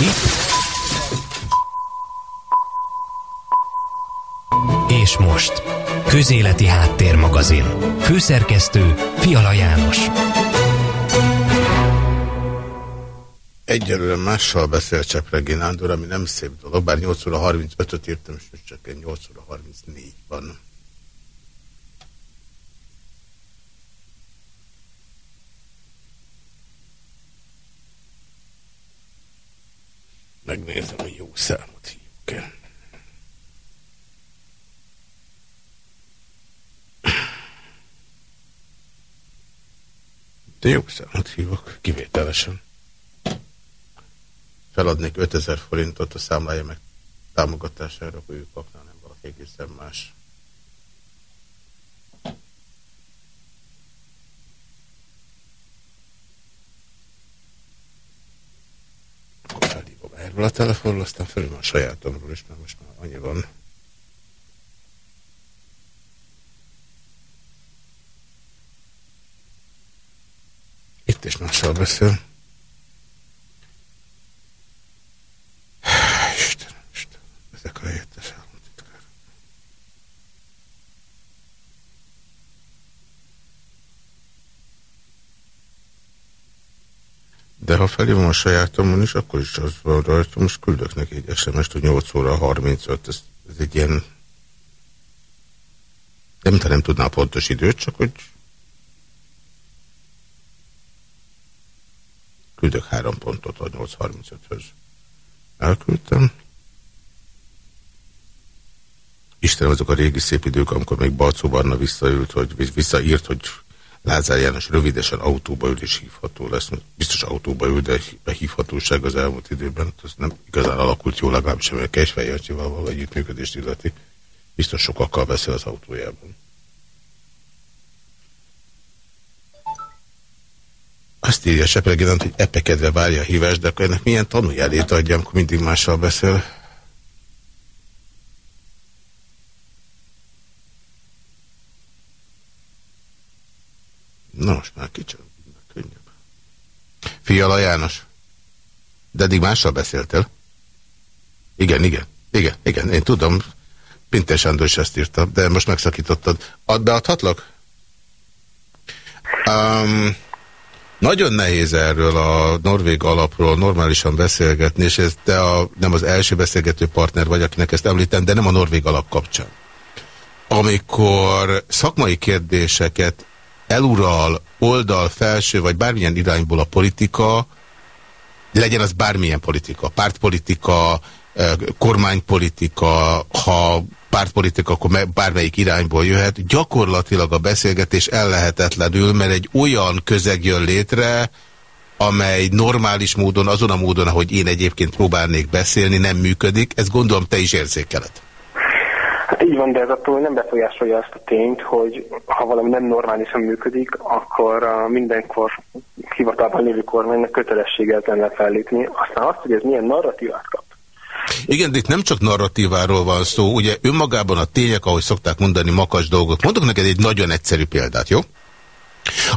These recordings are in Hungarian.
Itt. És most. Közéleti Háttérmagazin. Főszerkesztő Fiala János. Egyelőre mással beszél Csepregi Nándor, ami nem szép dolog, bár 8 óra 35-öt írtam, és most csak 8 óra 34 Megnézem, hogy jó számot hívjuk el. De jó számot hívok, kivételesen. Feladnék 5000 forintot a számlája meg támogatására, hogy ők kapnál, nem valaki egészen más. Akkor felhívom erről a telefonról, aztán felhívom a sajátomról is, mert most már annyi van. Itt is mással beszél. Istenem, Istenem, ezek a helyettes államtitkár. De ha felhívom a sajátomon is, akkor is az van rajta, most küldök neki egy SMS-t, hogy 8 óra 35, ez, ez egy ilyen... Nem, te nem tudná a pontos időt, csak hogy küldök három pontot a 8.35-höz. Elküldtem. Istenem, azok a régi szép idők, amikor még Balcó Barna visszaült, hogy visszaírt, hogy Lázár János rövidesen autóba ül és hívható lesz. Biztos autóba ül, de a hívhatóság az elmúlt időben az nem igazán alakult jól, legalábbis a Kesfejjelcsival való együttműködést illeti. Biztos sokakkal beszél az autójában. Azt írja Sepelgédant, hogy epekedve várja a hívást, de akkor ennek milyen tanújelét adjam, amikor mindig mással beszél. Na most már kicsit könnyebb. Fiala János. De eddig mással beszéltél? Igen, igen. Igen, igen, én tudom. Pinter Sándor is ezt írta, de most megszakítottad. Ad beadhatlak? Um, nagyon nehéz erről a norvég alapról normálisan beszélgetni, és ez te a, nem az első beszélgető partner vagy, akinek ezt említem, de nem a norvég alap kapcsán. Amikor szakmai kérdéseket elural, oldal, felső, vagy bármilyen irányból a politika, legyen az bármilyen politika, pártpolitika, kormánypolitika, ha pártpolitika, akkor bármelyik irányból jöhet, gyakorlatilag a beszélgetés ellehetetlenül, mert egy olyan közeg jön létre, amely normális módon, azon a módon, ahogy én egyébként próbálnék beszélni, nem működik. Ezt gondolom te is érzékeled. Hát így van, de ez attól nem befolyásolja azt a tényt, hogy ha valami nem normálisan működik, akkor a mindenkor hivatalban lévő kormánynak kötelességgel lenne fellépni. Aztán azt, hogy ez milyen narratívát kap, igen, de itt nem csak narratíváról van szó, ugye önmagában a tények, ahogy szokták mondani, makas dolgok. Mondok neked egy nagyon egyszerű példát, jó?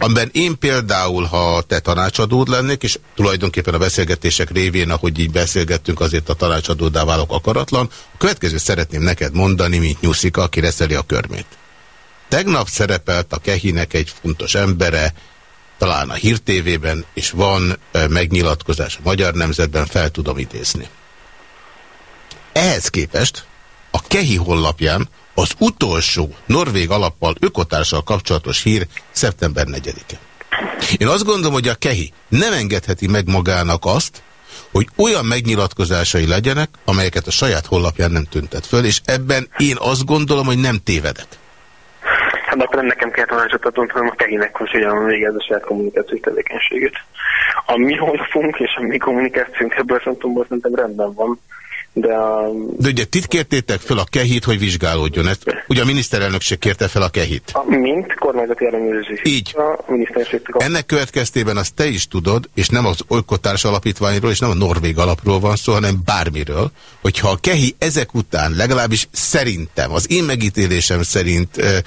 Amiben én például, ha te tanácsadód lennék, és tulajdonképpen a beszélgetések révén, ahogy így beszélgettünk, azért a tanácsadódá válok akaratlan, a következő szeretném neked mondani, mint Nyuszika, aki reszeli a körmét. Tegnap szerepelt a Kehinek egy fontos embere, talán a hírtévében, és van megnyilatkozás a Magyar Nemzetben, fel tudom idézni. Ehhez képest a Kehi honlapján az utolsó norvég alappal ökotársal kapcsolatos hír szeptember 4-e. Én azt gondolom, hogy a Kehi nem engedheti meg magának azt, hogy olyan megnyilatkozásai legyenek, amelyeket a saját honlapján nem tüntet föl, és ebben én azt gondolom, hogy nem tévedek. Hát akkor nem nekem kell tanácsot adnom, hanem a Kehinek, hogy hogyan végez a saját kommunikációs tevékenységét. A mi honlapunk és a mi kommunikációnk ebből szempontból szerintem rendben van. De, a... De ugye tit kértétek fel a kehit, hogy vizsgálódjon. Ezt, ugye a miniszterelnökség kérte fel a kehit. A, mint kormányzati ellenőrzés. Így. A Ennek következtében azt te is tudod, és nem az Olykotárs Alapítványról, és nem a Norvég alapról van szó, hanem bármiről, hogyha a kehi ezek után, legalábbis szerintem, az én megítélésem szerint,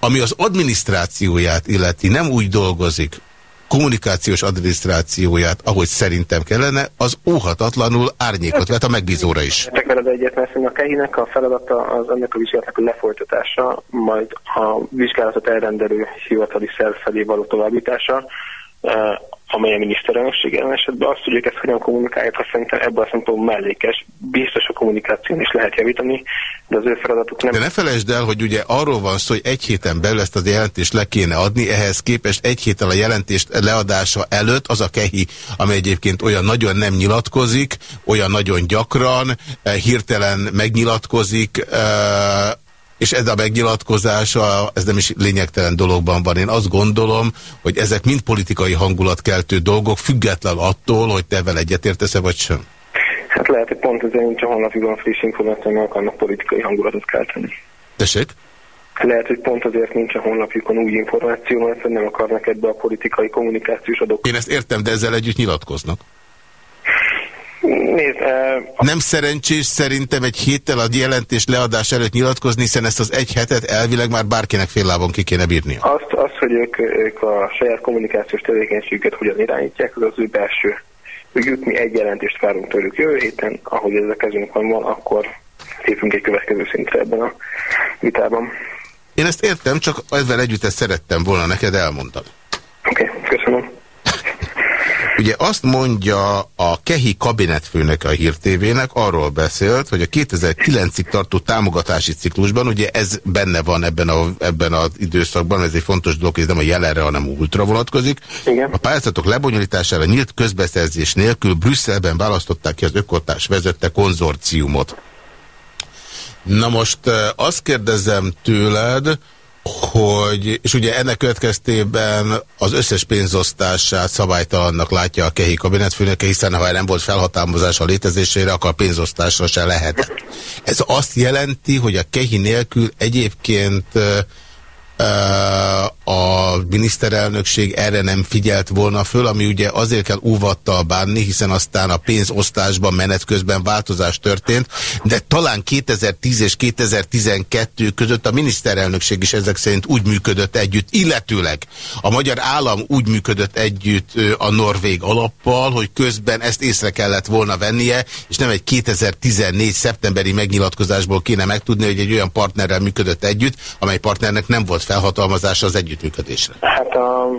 ami az adminisztrációját illeti, nem úgy dolgozik, kommunikációs adminisztrációját, ahogy szerintem kellene, az óhatatlanul árnyékot vet a megbízóra is. Értek veled egyet, mert a kehinek a feladata az ennek a vizsgálatnak lefolytatása, majd a vizsgálatot elrendelő hivatali szerv felé való továbbítása, amely a miniszterelnökség jelen esetben azt, hogy ők ezt hogyan kommunikálják, azt szerintem ebből a szempontból mellékes. Biztos a kommunikáción is lehet javítani, de az ő feladatuk nem... De ne felejtsd el, hogy ugye arról van szó, hogy egy héten belül ezt a jelentést le kéne adni, ehhez képest egy héttel a jelentést leadása előtt az a kehi, ami egyébként olyan nagyon nem nyilatkozik, olyan nagyon gyakran, eh, hirtelen megnyilatkozik, eh, és ez a megnyilatkozása, ez nem is lényegtelen dologban van. Én azt gondolom, hogy ezek mind politikai hangulatkeltő dolgok, független attól, hogy te vele egyetértesz-e vagy sem. Hát lehet, hogy pont ezért nincs a honlapjukon friss információ, akarnak politikai hangulatot kelteni. Tessék? Lehet, hogy pont azért nincs a honlapjukon új információ, mert nem akarnak ebbe a politikai kommunikációs adok. Én ezt értem, de ezzel együtt nyilatkoznak. Nézd, uh, Nem szerencsés szerintem egy héttel a jelentés leadás előtt nyilatkozni, hiszen ezt az egy hetet elvileg már bárkinek fél lábon ki kéne bírnia. Azt, azt hogy ők, ők a saját kommunikációs tevékenységüket hogyan irányítják, az az ő belső ügyük. Mi egy jelentést várunk tőlük jövő héten, ahogy ez a kezünkben van, akkor lépünk egy következő szintre ebben a vitában. Én ezt értem, csak ezzel együtt ezt szerettem volna neked elmondani. Ugye azt mondja a Kehi kabinetfőnök a Hír TV-nek, arról beszélt, hogy a 2009-ig tartó támogatási ciklusban, ugye ez benne van ebben, a, ebben az időszakban, ez egy fontos dolog, ez nem a jelenre, hanem ultra vonatkozik. Igen. A pályázatok lebonyolítására nyílt közbeszerzés nélkül Brüsszelben választották ki az ökotás vezette konzorciumot. Na most azt kérdezem tőled, hogy, és ugye ennek következtében az összes pénzosztását szabálytalannak látja a KEHI kabinetfőnöke, hiszen ha nem volt felhatalmazás a létezésére, akkor pénzosztásra se lehet. Ez azt jelenti, hogy a KEHI nélkül egyébként a miniszterelnökség erre nem figyelt volna föl, ami ugye azért kell óvattal bánni, hiszen aztán a pénzosztásban menet közben változás történt, de talán 2010 és 2012 között a miniszterelnökség is ezek szerint úgy működött együtt, illetőleg a magyar állam úgy működött együtt a norvég alappal, hogy közben ezt észre kellett volna vennie, és nem egy 2014 szeptemberi megnyilatkozásból kéne megtudni, hogy egy olyan partnerrel működött együtt, amely partnernek nem volt felhatalmazása az együttműködésre? Hát a,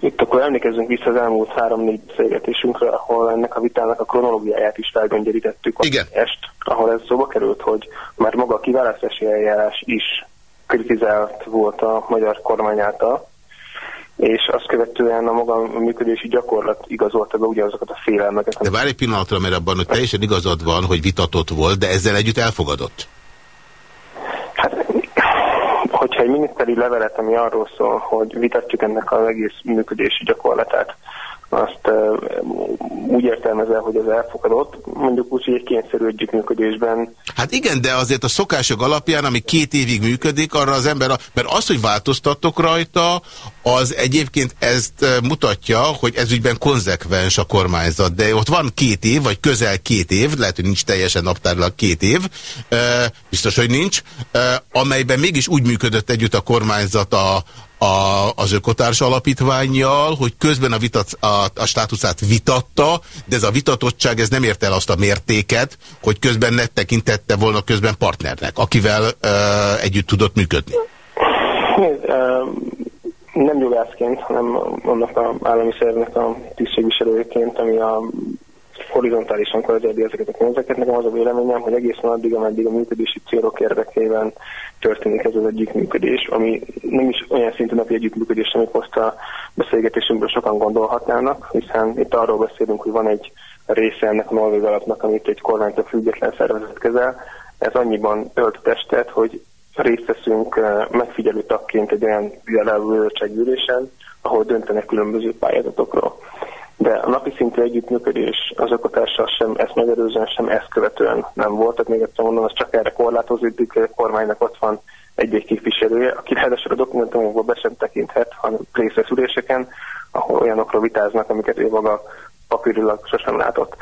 itt akkor emlékezzünk vissza az elmúlt három-négy beszélgetésünkre, ahol ennek a vitának a kronológiáját is felgöngyörítettük. Igen. Est, ahol ez szóba került, hogy már maga a kiválasztási eljárás is kritizált volt a magyar kormány által, és azt követően a maga működési gyakorlat igazolta be ugyanazokat a félelmeket. De várj egy pillanatra, mert abban, hogy teljesen igazad van, hogy vitatott volt, de ezzel együtt elfogadott. Hát hogyha egy miniszteri levelet, ami arról szól, hogy vitatjuk ennek az egész működési gyakorlatát, azt úgy értelmezel, hogy az elfogadott, mondjuk úgy, hogy egy kényszerű együttműködésben. Hát igen, de azért a szokások alapján, ami két évig működik, arra az ember, mert az, hogy változtattok rajta, az egyébként ezt mutatja, hogy ez ügyben konzekvens a kormányzat, de ott van két év, vagy közel két év, lehet, hogy nincs teljesen naptárlag két év, biztos, hogy nincs, amelyben mégis úgy működött együtt a kormányzat a, a, az ökotárs alapítványjal, hogy közben a, vitat, a, a státuszát vitatta, de ez a vitatottság ez nem érte el azt a mértéket, hogy közben ne tekintette volna közben partnernek, akivel ö, együtt tudott működni. Nézd, nem jogászként, hanem annak az állami szervnek a tisztségviselőjeként, ami a horizontálisan kezeli ezeket a pénzeket. Nekem az a véleményem, hogy egészen addig, ameddig a működési célok érdekében történik ez az együttműködés, ami nem is olyan szintű napi együttműködés, amit most a beszélgetésünkből sokan gondolhatnának, hiszen itt arról beszélünk, hogy van egy része ennek a Norvég alapnak, amit egy kormánytól független szervezet kezel. Ez annyiban ölt testet, hogy részt veszünk eh, megfigyelő tagként egy olyan gyűlésen, ahol döntenek különböző pályázatokról de a napi szintű együttműködés az ökotársal sem ezt megelőzően, sem ezt követően nem volt. Tehát még egyszer mondom, az csak erre korlátozódik, a kormánynak ott van egy-egy képviselője, aki ráadásul a dokumentumokból be sem tekinthet, hanem részt vesz üléseken, ahol olyanokról vitáznak, amiket ő maga papírilag sosem látott.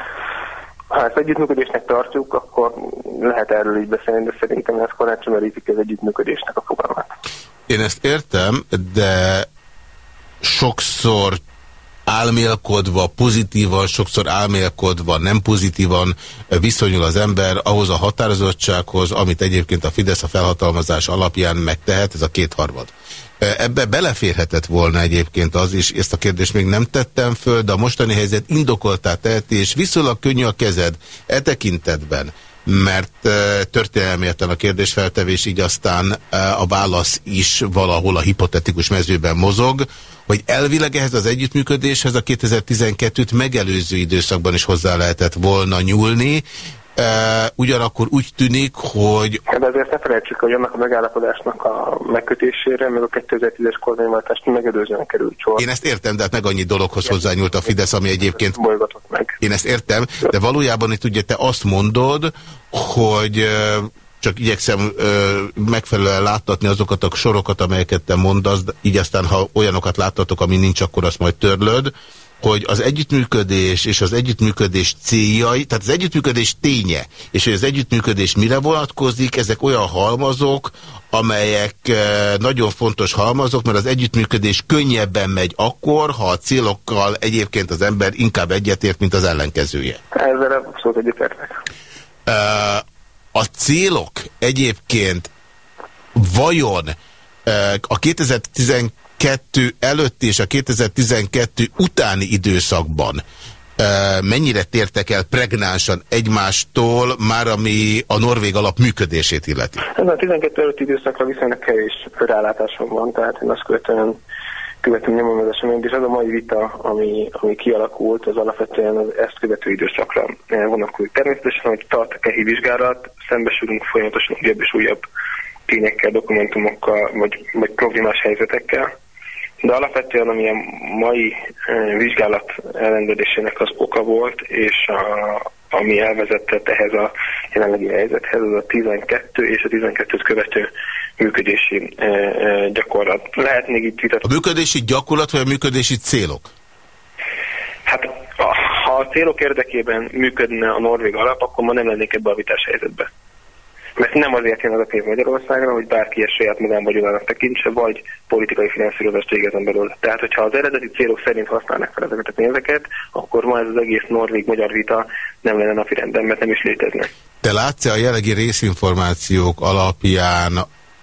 Ha ezt együttműködésnek tartjuk, akkor lehet erről így beszélni, de szerintem ez korán sem az együttműködésnek a fogalmát. Én ezt értem, de sokszor álmélkodva, pozitívan, sokszor álmélkodva, nem pozitívan viszonyul az ember ahhoz a határozottsághoz, amit egyébként a Fidesz a felhatalmazás alapján megtehet, ez a kétharmad. Ebbe beleférhetett volna egyébként az is, ezt a kérdést még nem tettem föl, de a mostani helyzet indokoltá teheti, és viszonylag könnyű a kezed e tekintetben, mert történelmi a kérdésfeltevés, így aztán a válasz is valahol a hipotetikus mezőben mozog, hogy elvileg ehhez az együttműködéshez a 2012-t megelőző időszakban is hozzá lehetett volna nyúlni, Uh, ugyanakkor úgy tűnik, hogy... De azért ne felejtsük, hogy annak a megállapodásnak a megkötésére, meg a 2010-es kormányváltást megelőzően került sor. Én ezt értem, de hát meg annyi dologhoz hozzányúlt a Fidesz, ami egyébként... meg. Én ezt értem, de valójában itt ugye te azt mondod, hogy csak igyekszem ö, megfelelően láttatni azokat a sorokat, amelyeket te mondasz, így aztán, ha olyanokat láttatok, ami nincs, akkor azt majd törlöd, hogy az együttműködés és az együttműködés céljai, tehát az együttműködés ténye, és hogy az együttműködés mire vonatkozik, ezek olyan halmazok, amelyek nagyon fontos halmazok, mert az együttműködés könnyebben megy akkor, ha a célokkal egyébként az ember inkább egyetért, mint az ellenkezője. Ezzel abszolút egyetértek. A célok egyébként vajon a 2012 előtt és a 2012 utáni időszakban mennyire tértek el pregnánsan egymástól, már ami a Norvég alap működését illeti? Ez a 12 előtti időszakra viszonylag kevés rálátásom van, tehát én azt követően követünk nyomon az eseményt, és az a mai vita, ami, ami kialakult, az alapvetően az ezt követő időszakra vonatkozik. Természetesen, hogy tart a kehi vizsgálat, szembesülünk folyamatosan újabb és újabb tényekkel, dokumentumokkal, vagy, vagy problémás helyzetekkel, de alapvetően ami a mai vizsgálat elrendelésének az oka volt, és a, ami elvezetett ehhez a jelenlegi helyzethez, az a 12 és a 12-t követő működési e, e, gyakorlat. Lehet még itt vitatni. A működési gyakorlat vagy a működési célok? Hát ha a célok érdekében működne a norvég alap, akkor ma nem lennék ebbe a vitás helyzetbe. Mert nem azért jön az a pénz Magyarországra, hogy bárki ezt saját magán vagyonának tekintse, vagy politikai finanszírozást végezem belőle. Tehát, hogyha az eredeti célok szerint használnak fel ezeket a pénzeket, akkor ma ez az egész norvég-magyar vita nem lenne napi renden, mert nem is létezne. Te látsz -e a jelenlegi részinformációk alapján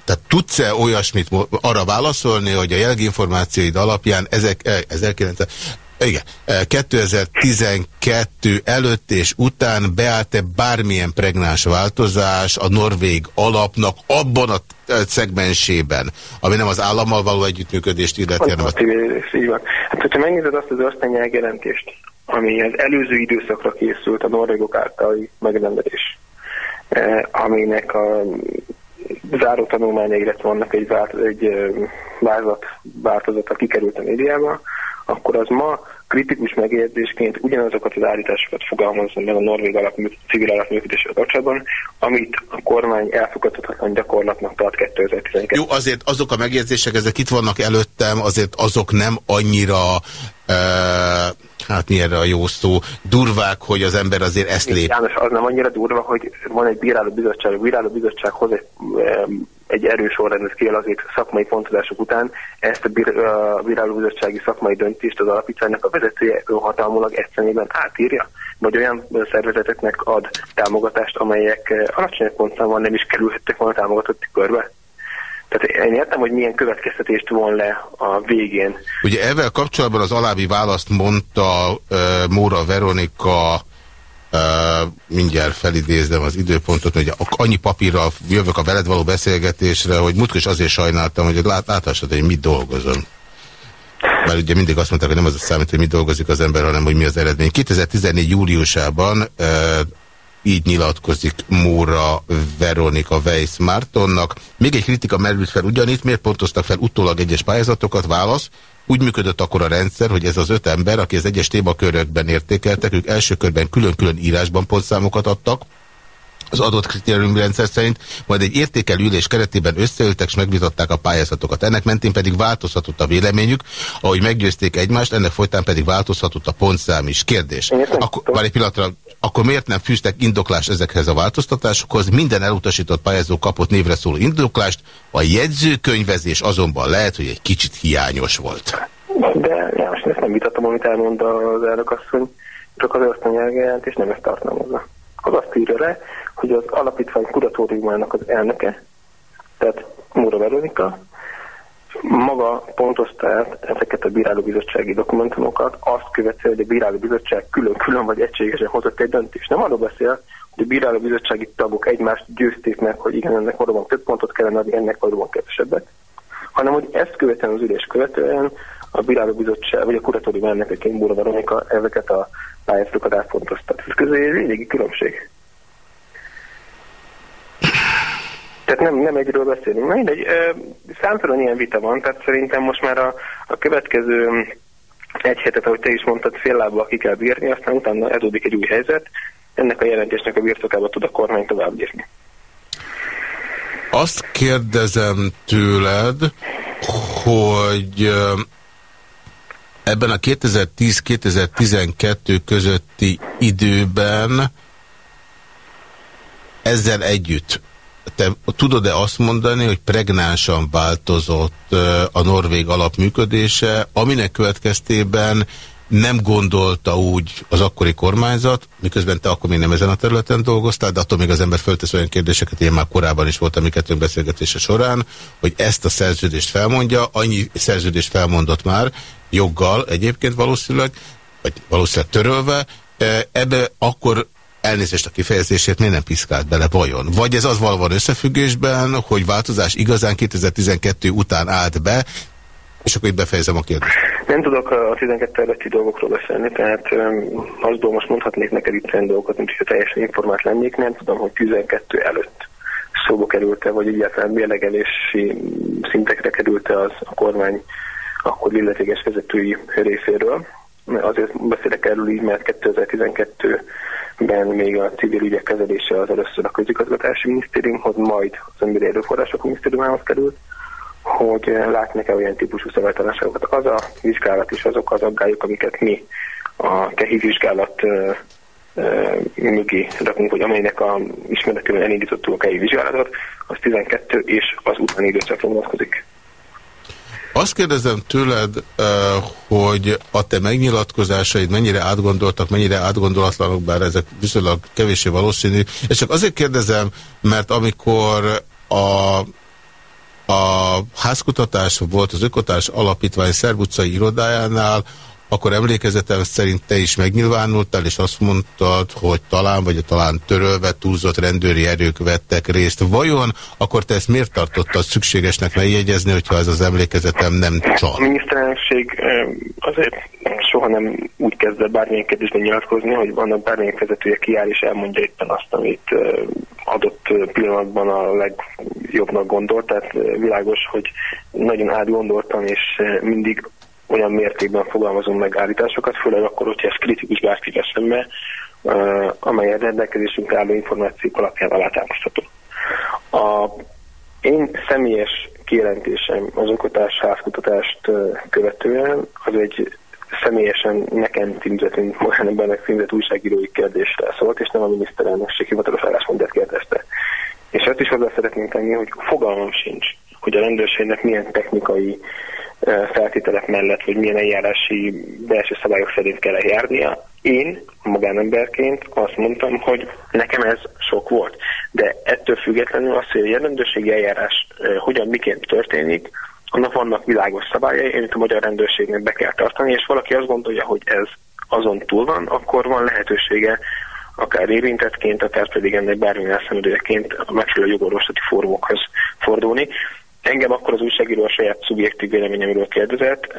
tehát tudsz-e olyasmit arra válaszolni, hogy a jelenlegi információid alapján ezek, 1900, eh, igen, 2012 eh, előtt és után beállt-e bármilyen pregnás változás a norvég alapnak abban a szegmensében, ami nem az állammal való együttműködést illeti, hanem a... Hát, hogyha megnézed azt az ösztennyelg jelentést, ami az előző időszakra készült a norvégok általi megrendelés, aminek a záró tanulmánya, illetve vannak egy, vált, egy vázat változata kikerült a médiába, akkor az ma kritikus megjegyzésként ugyanazokat az állításokat fogalmazza meg a norvég alapmű, civil alapműködésével kapcsolatban, amit a kormány elfogadhatatlan gyakorlatnak tart 2012. Jó, azért azok a megjegyzések, ezek itt vannak előttem, azért azok nem annyira uh, hát mi erre a jó szó, durvák, hogy az ember azért ezt lép. János, az nem annyira durva, hogy van egy bíráló bizottság, a bíráló bizottság hoz egy, egy erős sorrendet kialakít szakmai pontozások után, ezt a, bír, a szakmai döntést az alapítványnak a vezetője hatalmulag egyszerűen átírja, vagy olyan szervezeteknek ad támogatást, amelyek alacsonyabb pontszámban nem is kerülhettek volna támogatott körbe. Tehát én értem, hogy milyen következtetést von le a végén. Ugye ezzel kapcsolatban az alábbi választ mondta uh, Móra Veronika, uh, mindjárt felidézem az időpontot, hogy annyi papírral jövök a veled való beszélgetésre, hogy múltkor is azért sajnáltam, hogy lát, láthassad, hogy mit dolgozom. Mert ugye mindig azt mondták, hogy nem az a számít, hogy mit dolgozik az ember, hanem hogy mi az eredmény. 2014. júliusában uh, így nyilatkozik Móra Veronika Weiss Mártonnak. Még egy kritika merült fel ugyanitt, miért pontoztak fel utólag egyes pályázatokat? Válasz. Úgy működött akkor a rendszer, hogy ez az öt ember, aki az egyes témakörökben értékeltek, ők első körben külön-külön írásban pontszámokat adtak, az adott kritériumrendszer szerint, majd egy értékelő ülés keretében összeültek és megvitatták a pályázatokat. Ennek mentén pedig változhatott a véleményük, ahogy meggyőzték egymást, ennek folytán pedig változhatott a pontszám is. Kérdés. Akkor, már egy pillanatra, akkor miért nem fűztek indoklást ezekhez a változtatásokhoz? Minden elutasított pályázó kapott névre szóló indoklást, a jegyzőkönyvezés azonban lehet, hogy egy kicsit hiányos volt. ezt nem vitatom, amit elmond az elnökasszony, csak az ösztönjelgejelent, és nem ezt tartalmazza. Az azt írja le, hogy az alapítvány kuratóriumának az elnöke, tehát Múra Veronika, maga pontozta el ezeket a bírálóbizottsági dokumentumokat, azt követő, hogy a bírálóbizottság külön-külön vagy egységesen hozott egy döntést. Nem arról beszél, hogy a bírálóbizottsági tagok egymást győzték meg, hogy igen, ennek valóban több pontot kellene adni, ennek valóban kevesebbet, hanem hogy ezt követően az ülés követően a bírálóbizottság, vagy a kuratórium elnökeként Búra Veronika ezeket a pályázatokat átfontoztat. Ez közé egy lényegi különbség. Tehát nem, nem egyről beszélünk. Na mindegy, számtalan ilyen vita van, tehát szerintem most már a, a következő egy hetet, ahogy te is mondtad, fél lábbal ki kell bírni, aztán utána edődik egy új helyzet, ennek a jelentésnek a birtokába tud a kormány tovább bírni. Azt kérdezem tőled, hogy ebben a 2010-2012 közötti időben ezzel együtt te tudod-e azt mondani, hogy pregnánsan változott a norvég alapműködése, aminek következtében nem gondolta úgy az akkori kormányzat, miközben te akkor még nem ezen a területen dolgoztál, de attól még az ember föltesz olyan kérdéseket, én már korábban is voltam mi kettőnk beszélgetése során, hogy ezt a szerződést felmondja, annyi szerződést felmondott már, joggal egyébként valószínűleg, vagy valószínűleg törölve, ebbe akkor elnézést a kifejezését miért nem piszkált bele vajon? Vagy ez az valóban összefüggésben, hogy változás igazán 2012 után állt be, és akkor itt befejezem a kérdést. Nem tudok a 12 előtti dolgokról beszélni, tehát azból most mondhatnék neked itt olyan dolgokat, mint hogyha teljesen informált lennék, nem tudom, hogy 12 előtt szóba került-e, vagy egyáltalán mérlegelési szintekre került-e az a kormány akkor illetékes vezetői részéről. Azért beszélek erről így, mert 2012-ben még a civil ügyek kezelése az először a közigazgatási minisztériumhoz, majd az emberi erőforrások minisztériumához került, hogy látnak-e olyan típusú szabálytalanságokat. Az a vizsgálat és azok az aggályok, amiket mi a kehi vizsgálat mögé rakunk, hogy amelynek a ismeretében elindítottuk a kehi vizsgálatot, az 12 és az utáni időszakra vonatkozik. Azt kérdezem tőled, hogy a te megnyilatkozásaid mennyire átgondoltak, mennyire átgondolatlanok, bár ezek viszonylag kevésbé valószínű. És csak azért kérdezem, mert amikor a a házkutatás volt az Ökotás Alapítvány Szerbucai irodájánál, akkor emlékezetem szerint te is megnyilvánultál, és azt mondtad, hogy talán, vagy talán törölve túlzott rendőri erők vettek részt. Vajon akkor te ezt miért tartottad szükségesnek megjegyezni, hogyha ez az emlékezetem nem csal? A miniszterelség azért soha nem úgy kezdve bármilyen kérdésben nyilatkozni, hogy vannak bármilyen vezetője kiáll és elmondja éppen azt, amit adott pillanatban a legjobbnak gondolt, tehát világos, hogy nagyon átgondoltam, és mindig olyan mértékben fogalmazunk meg állításokat, főleg akkor, hogyha ez kritikus bárkivel szembe, uh, amely a rendelkezésünkre álló információk alapján alátámasztható. A én személyes kijelentésem az oktatás házkutatást követően az egy személyesen nekem címzett, mint Mohamed címzett újságírói kérdésre szólt, és nem a miniszterelnökség hivatalos álláspontját kérdezte. És ezt is hozzá szeretném tenni, hogy fogalmam sincs, hogy a rendőrségnek milyen technikai feltételek mellett, hogy milyen eljárási belső szabályok szerint kell járnia. Én magánemberként azt mondtam, hogy nekem ez sok volt. De ettől függetlenül az, hogy a rendőrségi eljárás hogyan, miként történik, annak vannak világos szabályai, amit a magyar rendőrségnek be kell tartani, és valaki azt gondolja, hogy ez azon túl van, akkor van lehetősége akár érintettként, akár pedig ennek bármilyen elszenvedőjeként a megfelelő jogorvoslati fórumokhoz fordulni. Engem akkor az újságíró a saját szubjektív véleményemről kérdezett,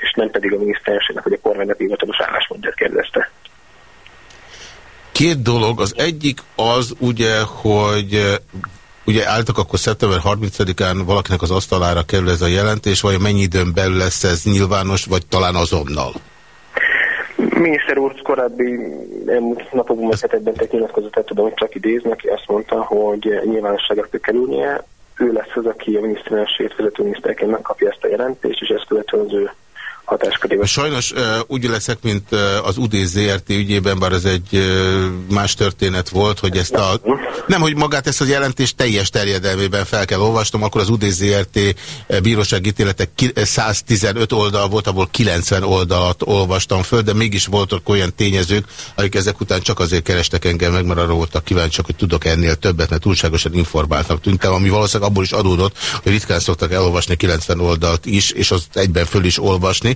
és nem pedig a miniszterségnek vagy a kormánynak hivatalos álláspontját kérdezte. Két dolog. Az egyik az ugye, hogy ugye álltak akkor szeptember 30-án valakinek az asztalára kerül ez a jelentés, vagy mennyi időn belül lesz ez nyilvános, vagy talán azonnal? Miniszter úr korábbi napokban, hetekben tett nyilatkozatát tudom, hogy csak idézni, aki azt mondta, hogy nyilvánosságra kell kerülnie, ő lesz az, aki a miniszterelnökséget vezető miniszterként megkapja ezt a jelentést, és ezt követően az ő hatáskörében. Sajnos úgy leszek, mint az UDZRT ügyében, bár ez egy más történet volt, hogy ezt a... Nem, hogy magát ezt a jelentést teljes terjedelmében fel kell olvasnom, akkor az UDZRT bíróság ítélete 115 oldal volt, abból 90 oldalat olvastam föl, de mégis voltak olyan tényezők, akik ezek után csak azért kerestek engem meg, mert arra voltak kíváncsiak, hogy tudok ennél többet, mert túlságosan informáltnak tűntem, ami valószínűleg abból is adódott, hogy ritkán szoktak elolvasni 90 oldalt is, és azt egyben föl is olvasni.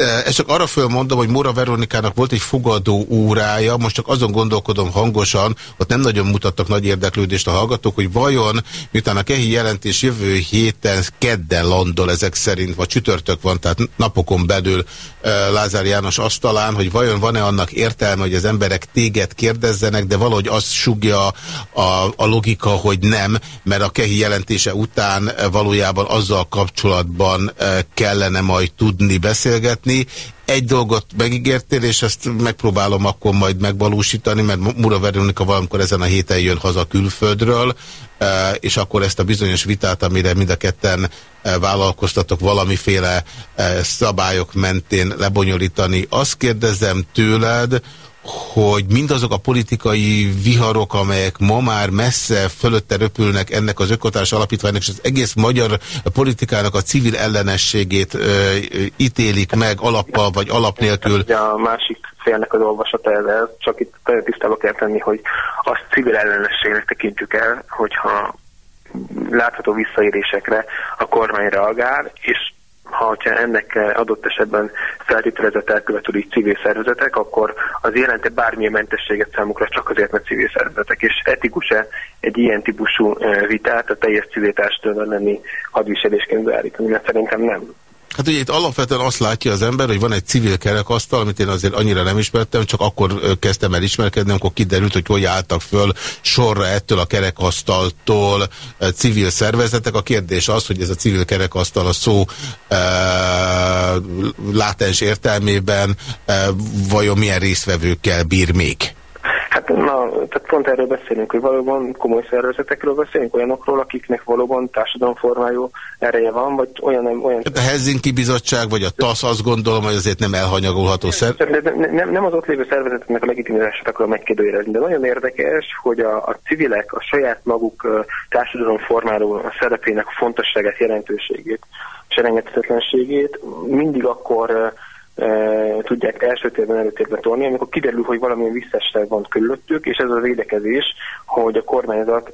Ezt csak arra fölmondom, hogy Mora Veronikának volt egy fogadó órája, most csak azon gondolkodom hangosan, ott nem nagyon mutattak nagy érdeklődést a hallgatók, hogy vajon, miután a kehi jelentés jövő héten kedden landol ezek szerint, vagy csütörtök van, tehát napokon belül Lázár János asztalán, hogy vajon van-e annak értelme, hogy az emberek téged kérdezzenek, de valahogy azt sugja a, a logika, hogy nem, mert a kehi jelentése után valójában azzal kapcsolatban kellene majd tudni beszélgetni, látni. Egy dolgot megígértél, és ezt megpróbálom akkor majd megvalósítani, mert Mura Veronika valamikor ezen a héten jön haza külföldről, e, és akkor ezt a bizonyos vitát, amire mind a ketten e, vállalkoztatok valamiféle e, szabályok mentén lebonyolítani. Azt kérdezem tőled, hogy mindazok a politikai viharok, amelyek ma már messze fölötte röpülnek ennek az ökotárs alapítványnak, és az egész magyar politikának a civil ellenességét ö, ítélik meg alappal vagy alap nélkül. A másik félnek az olvasata ez, csak itt tisztába kell tenni, hogy azt civil ellenességnek tekintjük el, hogyha látható visszaérésekre a kormány reagál, és ha ennek adott esetben feltételezett elkövetői civil szervezetek, akkor az jelente bármilyen mentességet számukra csak azért, mert civil szervezetek. És etikus-e egy ilyen típusú eh, vitát a teljes civil társadalom lenni hadviselésként beállítani? Mert szerintem nem. Hát ugye itt alapvetően azt látja az ember, hogy van egy civil kerekasztal, amit én azért annyira nem ismertem, csak akkor kezdtem el ismerkedni, amikor kiderült, hogy hogy álltak föl sorra ettől a kerekasztaltól civil szervezetek. A kérdés az, hogy ez a civil kerekasztal a szó e, látens értelmében e, vajon milyen résztvevőkkel bír még? Hát na, tehát pont erről beszélünk, hogy valóban komoly szervezetekről beszélünk, olyanokról, akiknek valóban társadalomformájú ereje van, vagy olyan... Olyan... Tehát a Helsinki Bizottság, vagy a TASZ azt gondolom, hogy azért nem elhanyagolható szervezet. Nem, nem, nem az ott lévő szervezeteknek a legitimizását akarom megkérdőjelezni, de nagyon érdekes, hogy a, a civilek a saját maguk társadalomformáló szerepének fontosságát, jelentőségét és elengedhetetlenségét mindig akkor tudják első térben előtérbe tolni, amikor kiderül, hogy valamilyen visszaság van körülöttük, és ez az védekezés, hogy a kormányzat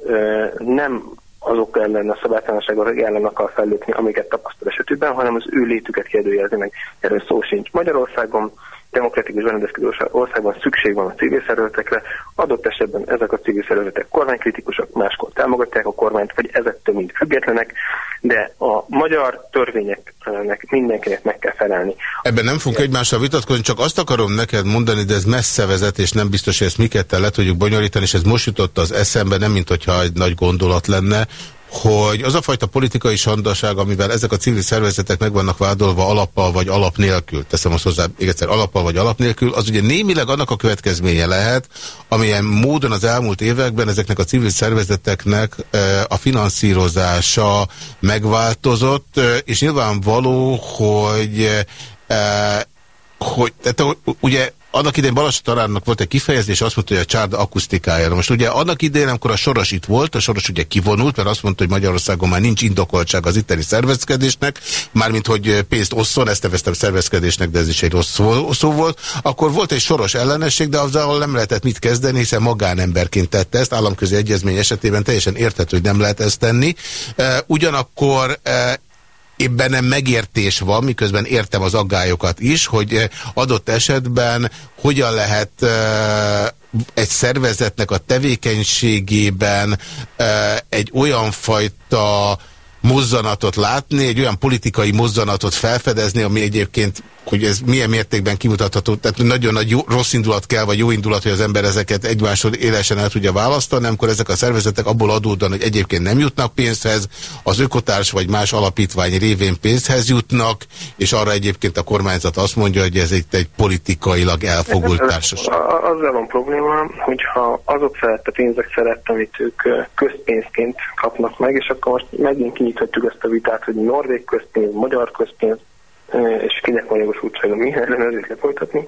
nem azok ellen, a szabálytalanságok ellen akar fellépni, amiket tapasztal esetükben, hanem az ő létüket kérdőjelezni meg. Erről szó sincs. Magyarországon demokratikus berendezkedő országban szükség van a civil szervezetekre, adott esetben ezek a civil szervezetek kormánykritikusak, máskor támogatják a kormányt, vagy ezektől mind függetlenek, de a magyar törvényeknek mindenkinek meg kell felelni. Ebben nem fogunk egymással vitatkozni, csak azt akarom neked mondani, de ez messze vezet, és nem biztos, hogy ezt mi ketten le tudjuk bonyolítani, és ez most jutott az eszembe, nem mint hogyha egy nagy gondolat lenne, hogy az a fajta politikai sandaság, amivel ezek a civil szervezetek meg vannak vádolva alappal vagy alap nélkül, teszem azt hozzá még egyszer alappal vagy alap nélkül, az ugye némileg annak a következménye lehet, amilyen módon az elmúlt években ezeknek a civil szervezeteknek a finanszírozása megváltozott, és nyilvánvaló, hogy hogy tehát, ugye annak idején Balassa Taránnak volt egy kifejezés, azt mondta, hogy a csárda akusztikája. Most ugye annak idején, amikor a Soros itt volt, a Soros ugye kivonult, mert azt mondta, hogy Magyarországon már nincs indokoltság az itteni szervezkedésnek, mármint hogy pénzt osszon, ezt neveztem szervezkedésnek, de ez is egy rossz szó, szó volt, akkor volt egy Soros ellenesség, de azzal nem lehetett mit kezdeni, hiszen magánemberként tette ezt, államközi egyezmény esetében teljesen érthető, hogy nem lehet ezt tenni. Ugyanakkor én bennem megértés van, miközben értem az aggályokat is, hogy eh, adott esetben hogyan lehet eh, egy szervezetnek a tevékenységében eh, egy olyan fajta mozzanatot látni, egy olyan politikai mozzanatot felfedezni, ami egyébként hogy ez milyen mértékben kimutatható, tehát nagyon nagy jó, rossz indulat kell, vagy jó indulat, hogy az ember ezeket egymásról élesen el tudja választani, amikor ezek a szervezetek abból adódnak, hogy egyébként nem jutnak pénzhez, az ökotárs vagy más alapítvány révén pénzhez jutnak, és arra egyébként a kormányzat azt mondja, hogy ez egy, egy politikailag elfogult társaság. Azzal van probléma, hogyha azok felett a pénzek felett, amit ők közpénzként kapnak meg, és akkor most megint kinyithatjuk ezt a vitát, hogy norvég közpénz, magyar közpénz, és kinek van jogosultsága mi ellenőrzést lefolytatni,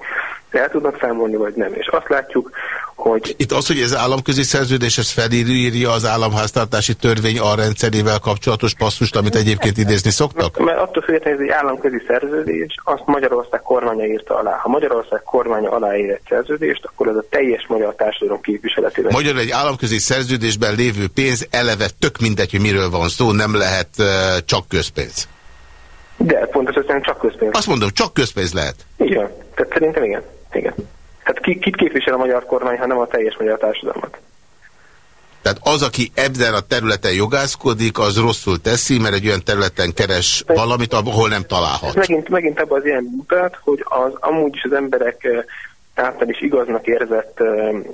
el tudnak számolni, vagy nem. És azt látjuk, hogy... Itt az, hogy ez államközi szerződés, ez felírja az államháztartási törvény a rendszerével kapcsolatos passzust, amit egyébként idézni szoktak? Mert attól függetlenül ez egy államközi szerződés, azt Magyarország kormánya írta alá. Ha Magyarország kormánya aláír egy szerződést, akkor ez a teljes magyar társadalom képviseletében. Magyar egy államközi szerződésben lévő pénz eleve tök mindegy, hogy miről van szó, nem lehet uh, csak közpénz. De pontosan csak közpénz. Azt mondom, csak közpénz lehet. Igen, tehát szerintem igen. igen. Tehát ki, kit képvisel a magyar kormány, ha nem a teljes magyar társadalmat? Tehát az, aki ebben a területen jogászkodik, az rosszul teszi, mert egy olyan területen keres valamit, ahol nem találhat. Megint, megint ebben az ilyen mutat, hogy az, amúgy is az emberek által is igaznak érzett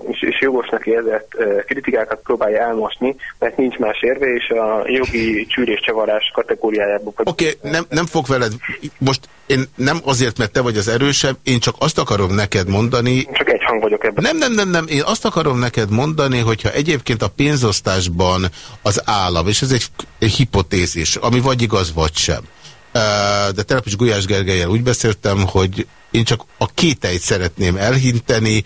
és, jogosnak érzett kritikákat próbálja elmosni, mert nincs más érve, és a jogi csűrés csavarás kategóriájából. Oké, okay, nem, nem fog veled, most én nem azért, mert te vagy az erősebb, én csak azt akarom neked mondani... Csak egy hang vagyok ebben. Nem, nem, nem, nem, én azt akarom neked mondani, hogyha egyébként a pénzosztásban az állam, és ez egy, egy hipotézis, ami vagy igaz, vagy sem, de tegnap is Gulyás Gergelyel úgy beszéltem, hogy én csak a kételyt szeretném elhinteni,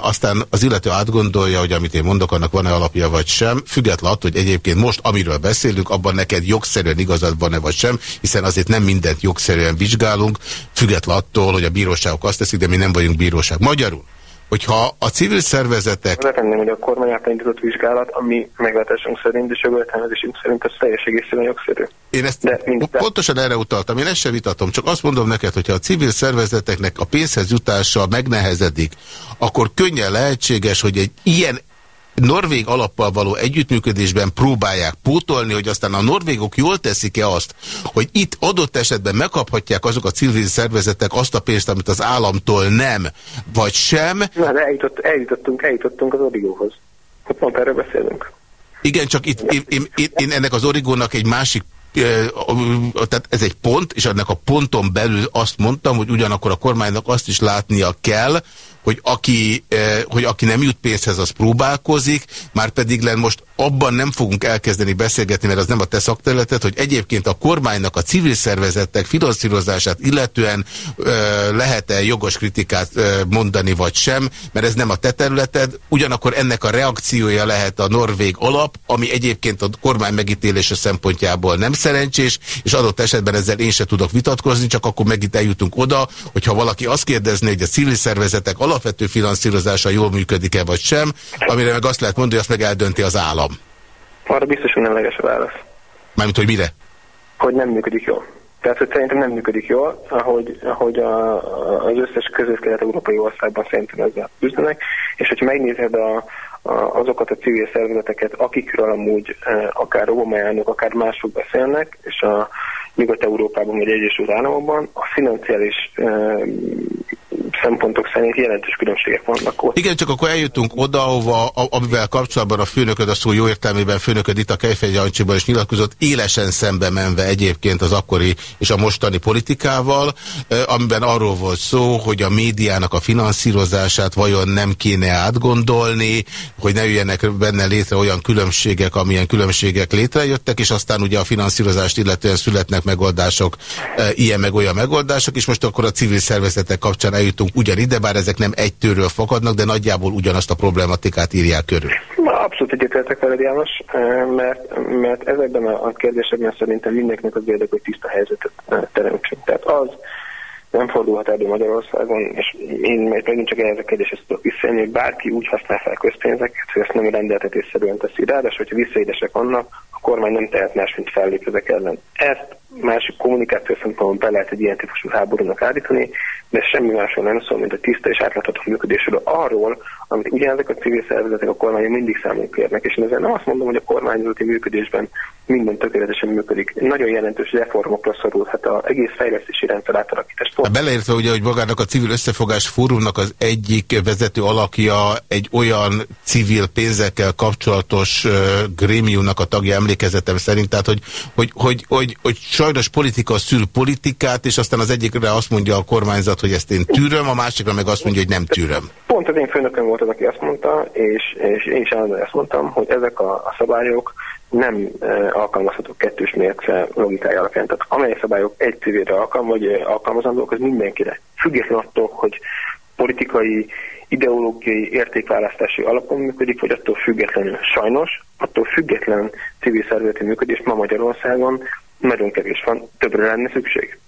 aztán az illető átgondolja, hogy amit én mondok, annak van-e alapja vagy sem, független attól, hogy egyébként most, amiről beszélünk, abban neked jogszerűen igazad van-e vagy sem, hiszen azért nem mindent jogszerűen vizsgálunk, független attól, hogy a bíróságok azt teszik, de mi nem vagyunk bíróság. Magyarul, hogyha a civil szervezetek... Retenném, hogy a kormány által indított vizsgálat, ami megvetésünk szerint és jogértelmezésünk szerint az teljes egészében jogszerű. Én ezt De, pontosan erre utaltam, én ezt sem vitatom, csak azt mondom neked, hogyha a civil szervezeteknek a pénzhez jutása megnehezedik, akkor könnyen lehetséges, hogy egy ilyen norvég alappal való együttműködésben próbálják pótolni, hogy aztán a norvégok jól teszik-e azt, hogy itt adott esetben megkaphatják azok a civil szervezetek azt a pénzt, amit az államtól nem, vagy sem. Na, de eljutott, eljutottunk, eljutottunk az origóhoz. Pont erről beszélünk. Igen, csak itt én, én, én, én ennek az origónak egy másik tehát ez egy pont, és ennek a ponton belül azt mondtam, hogy ugyanakkor a kormánynak azt is látnia kell, hogy aki, eh, hogy aki nem jut pénzhez, az próbálkozik, már pedig len most abban nem fogunk elkezdeni beszélgetni, mert az nem a te szakterületed, hogy egyébként a kormánynak a civil szervezetek finanszírozását illetően eh, lehet-e jogos kritikát eh, mondani, vagy sem, mert ez nem a te területed, ugyanakkor ennek a reakciója lehet a norvég alap, ami egyébként a kormány megítélése szempontjából nem szerencsés, és adott esetben ezzel én se tudok vitatkozni, csak akkor megint eljutunk oda, hogyha valaki azt kérdezné, hogy a civil szervezetek alap alapvető finanszírozása jól működik-e vagy sem, amire meg azt lehet mondani, hogy azt meg eldönti az állam. Arra biztos, hogy nem leges a válasz. Mármint, hogy mire? Hogy nem működik jól. Tehát, hogy szerintem nem működik jól, ahogy, ahogy a, az összes közép-kelet-európai országban szerintem ezzel üzlenek, és hogyha megnézed a, a, azokat a civil szervezeteket, akikről amúgy e, akár Obama akár mások beszélnek, és a Nyugat-Európában vagy Egyesült Államokban, a financiális e, szempontok szerint jelentős különbségek vannak ott. Igen, csak akkor eljutunk oda, ahova, amivel kapcsolatban a főnököd, a szó jó értelmében főnököd itt a Kejfegy is nyilatkozott, élesen szembe menve egyébként az akkori és a mostani politikával, amiben arról volt szó, hogy a médiának a finanszírozását vajon nem kéne átgondolni, hogy ne jöjjenek benne létre olyan különbségek, amilyen különbségek létrejöttek, és aztán ugye a finanszírozást illetően születnek megoldások, ilyen meg olyan megoldások, és most akkor a civil szervezetek kapcsán eljutunk ugyanide, bár ezek nem egy tőről fakadnak, de nagyjából ugyanazt a problematikát írják körül. Abszolút egyetértek veled, János, mert, mert ezekben a kérdésekben szerintem mindenkinek az érdek, hogy tiszta helyzetet teremtsünk. Tehát az nem fordulhat elő Magyarországon, és én megint csak ehhez a kérdéshez tudok visszajönni, hogy bárki úgy használ fel közpénzeket, hogy ezt nem rendeltetésszerűen teszi rá, de hogyha visszaidesek vannak, a kormány nem tehet más, mint fellép ezek ellen. Ezt másik kommunikáció szempontból be lehet egy ilyen típusú háborúnak állítani, de semmi másról nem szól, mint a tiszta és átlátható működésről arról, amit ugyanezek a civil szervezetek a kormányon mindig számunk kérnek, és én ezzel nem azt mondom, hogy a kormányzati működésben minden tökéletesen működik. Nagyon jelentős reformokra szorulhat az egész fejlesztési rendszer átalakítás. Hát beleértve ugye, hogy magának a civil összefogás fórumnak az egyik vezető alakja egy olyan civil pénzekkel kapcsolatos grémiumnak a tagja emlékezetem szerint, tehát hogy, hogy, hogy, hogy, hogy sajnos politika szül politikát, és aztán az egyikre azt mondja a kormányzat, hogy ezt én tűröm, a másikra meg azt mondja, hogy nem tűröm. Pont az én főnököm volt az, aki azt mondta, és, és én is állandóan ezt mondtam, hogy ezek a, a szabályok nem e, alkalmazhatók kettős mérce logikája alapján. Tehát amely szabályok egy civilre alkalm, vagy alkalmazandók, az mindenkire. Független attól, hogy politikai, ideológiai értékválasztási alapon működik, vagy attól függetlenül. Sajnos, attól független civil szervezeti működés ma Magyarországon nagyon kevés van, többre lenne szükség.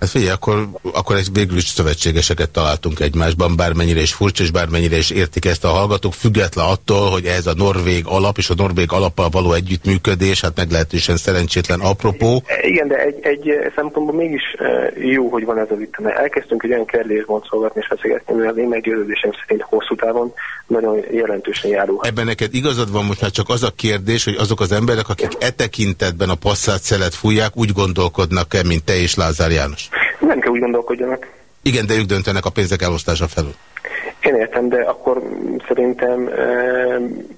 Hát figyelj, akkor, akkor egy végül is szövetségeseket találtunk egymásban, bármennyire is furcsa, és bármennyire is értik ezt a hallgatók, független attól, hogy ez a norvég alap és a norvég alappal való együttműködés, hát meglehetősen szerencsétlen apropó. Igen, de egy, egy szempontból mégis e, jó, hogy van ez a vita, mert elkezdtünk egy olyan kérdésbont szolgatni és beszélgetni, az én meggyőződésem szerint hosszú távon nagyon jelentősen járul. Ebben neked igazad van most már csak az a kérdés, hogy azok az emberek, akik e tekintetben a passzát szelet fújják, úgy gondolkodnak-e, mint te és Lázár János? Nem kell úgy gondolkodjanak. Igen, de ők döntenek a pénzek elosztása felül. Én értem, de akkor szerintem,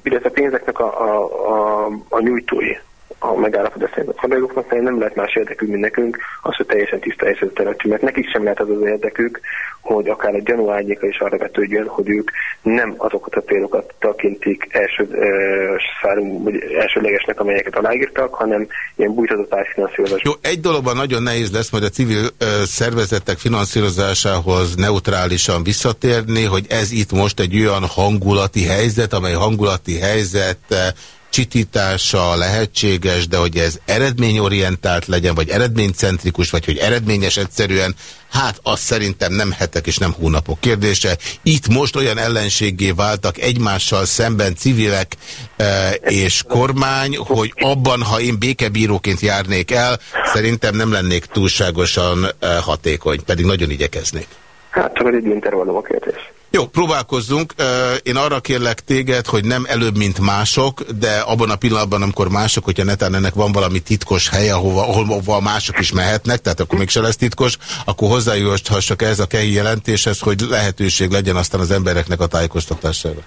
illetve a pénzeknek a, a, a, a nyújtói, a megállapodás szerint a haveroknak nem lehet más érdekük, mint nekünk, az, hogy teljesen tiszta helyzetet teremtünk, mert nekik sem lehet az az érdekük, hogy akár egy gyanú is arra vetődjön, hogy ők nem azokat a célokat tekintik első, szárunk, vagy elsőlegesnek, amelyeket aláírtak, hanem ilyen bújtatott társfinanszírozás. Jó, egy dologban nagyon nehéz lesz majd a civil ö, szervezetek finanszírozásához neutrálisan visszatérni, hogy ez itt most egy olyan hangulati helyzet, amely hangulati helyzet csitítása lehetséges, de hogy ez eredményorientált legyen, vagy eredménycentrikus, vagy hogy eredményes egyszerűen, hát az szerintem nem hetek és nem hónapok kérdése. Itt most olyan ellenségé váltak egymással szemben civilek e, és kormány, hogy abban, ha én békebíróként járnék el, szerintem nem lennék túlságosan e, hatékony, pedig nagyon igyekeznék. Hát csak egy intervallum a kérdés. Jó, próbálkozzunk. Én arra kérlek téged, hogy nem előbb, mint mások, de abban a pillanatban, amikor mások, hogyha netán ennek van valami titkos hely, ahova, ahova mások is mehetnek, tehát akkor mégse lesz titkos, akkor hozzájuthassak ez a kehi jelentéshez, hogy lehetőség legyen aztán az embereknek a tájékoztatására.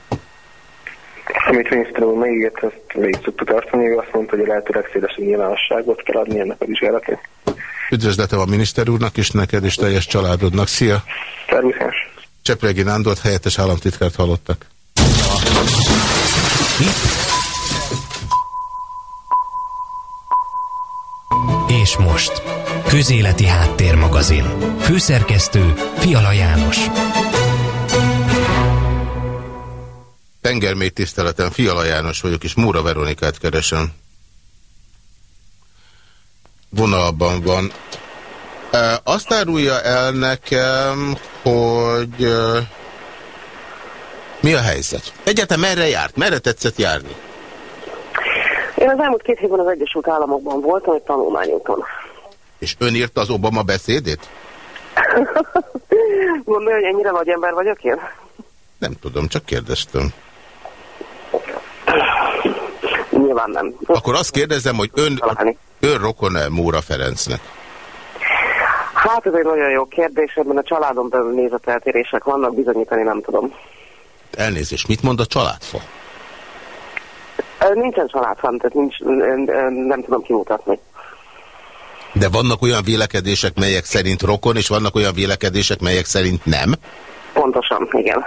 Amit miniszter úr megígért, ezt végig tudtuk tartani, ő azt mondta, hogy a lehető legszélesebb nyilvánosságot kell adni ennek a vizsgálatnak. Üdvözletem a miniszter úrnak és neked és teljes családodnak. Szia! Természetesen. Csepregi Nándort, helyettes államtitkárt hallottak. És most, Közéleti Háttérmagazin. Főszerkesztő Fiala János. Tengermély tiszteletem, Fiala János vagyok, és Múra Veronikát keresem. Vonalban van. Azt árulja el nekem, hogy mi a helyzet? Egyetem merre járt? Merre tetszett járni? Én az elmúlt két hétben az Egyesült Államokban voltam egy tanulmányúton. És ön írta az Obama beszédét? Gondolja, hogy ennyire nagy ember vagyok én? Nem tudom, csak kérdeztem. Nyilván nem. Akkor azt kérdezem, hogy ön, ön rokon-e Móra Ferencnek? Hát ez egy nagyon jó kérdés, ebben a családon belül nézeteltérések vannak, bizonyítani nem tudom. Elnézést, mit mond a családfa? Nincsen családfa, tehát nincs, nem tudom kimutatni. De vannak olyan vélekedések, melyek szerint rokon, és vannak olyan vélekedések, melyek szerint nem? Pontosan, igen.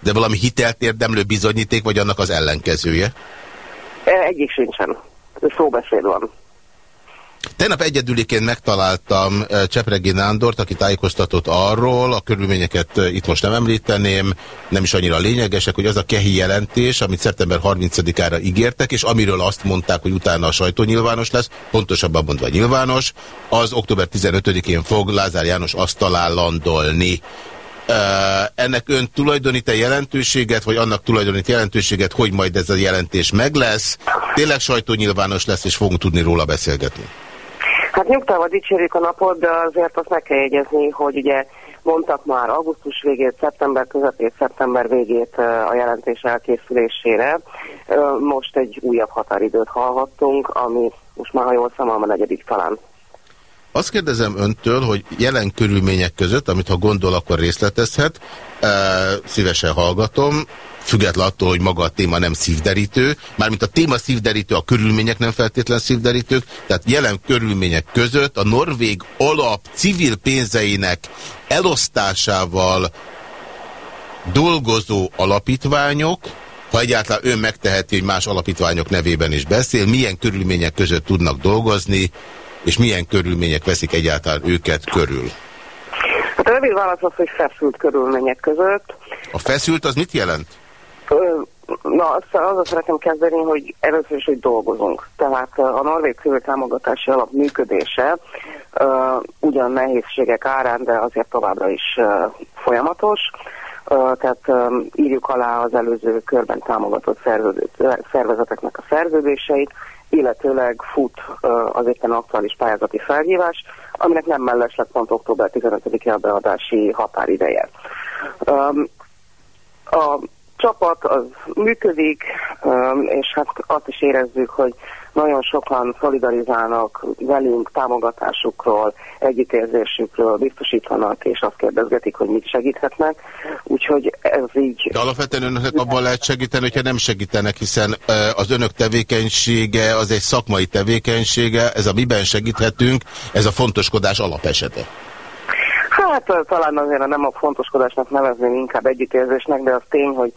De valami hitelt érdemlő bizonyíték, vagy annak az ellenkezője? Egyik sincsen. Szóbeszéd van. Tegnap egyedüliként megtaláltam Csepregi Nándort, aki tájékoztatott arról, a körülményeket itt most nem említeném, nem is annyira lényegesek, hogy az a kehi jelentés, amit szeptember 30-ára ígértek, és amiről azt mondták, hogy utána a sajtó nyilvános lesz, pontosabban mondva nyilvános, az október 15-én fog Lázár János asztalán landolni. Ennek ön tulajdonít-e jelentőséget, vagy annak tulajdonít jelentőséget, hogy majd ez a jelentés meg lesz, tényleg sajtónyilvános lesz, és fogunk tudni róla beszélgetni? Hát nyugtával dicsérjük a napot, de azért azt meg kell jegyezni, hogy ugye mondtak már augusztus végét, szeptember közepét, szeptember végét a jelentés elkészülésére. Most egy újabb határidőt hallhattunk, ami most már, ha jól számolom, a negyedik talán. Azt kérdezem öntől, hogy jelen körülmények között, amit ha gondol, akkor részletezhet, szívesen hallgatom, független attól, hogy maga a téma nem szívderítő, mármint a téma szívderítő, a körülmények nem feltétlen szívderítők, tehát jelen körülmények között a norvég alap civil pénzeinek elosztásával dolgozó alapítványok, ha egyáltalán ön megteheti, hogy más alapítványok nevében is beszél, milyen körülmények között tudnak dolgozni, és milyen körülmények veszik egyáltalán őket körül? Hát a rövid válasz az, hogy feszült körülmények között. A feszült az mit jelent? Na, azt, azzal szeretném kezdeni, hogy először is, hogy dolgozunk. Tehát a Norvég civil támogatási alap működése uh, ugyan nehézségek árán, de azért továbbra is uh, folyamatos. Uh, tehát um, írjuk alá az előző körben támogatott szervezeteknek a szerződéseit, illetőleg fut uh, az éppen aktuális pályázati felhívás, aminek nem mellesleg pont október 15-e a beadási határideje. Um, a csapat az működik, és hát azt is érezzük, hogy nagyon sokan szolidarizálnak velünk támogatásukról, együttérzésükről, biztosítanak, és azt kérdezgetik, hogy mit segíthetnek. Úgyhogy ez így... De alapvetően önöknek abban lehet segíteni, hogyha nem segítenek, hiszen az önök tevékenysége az egy szakmai tevékenysége, ez a miben segíthetünk, ez a fontoskodás alapesete. Hát talán azért nem a fontoskodásnak nevezném, inkább együttérzésnek, de az tény, hogy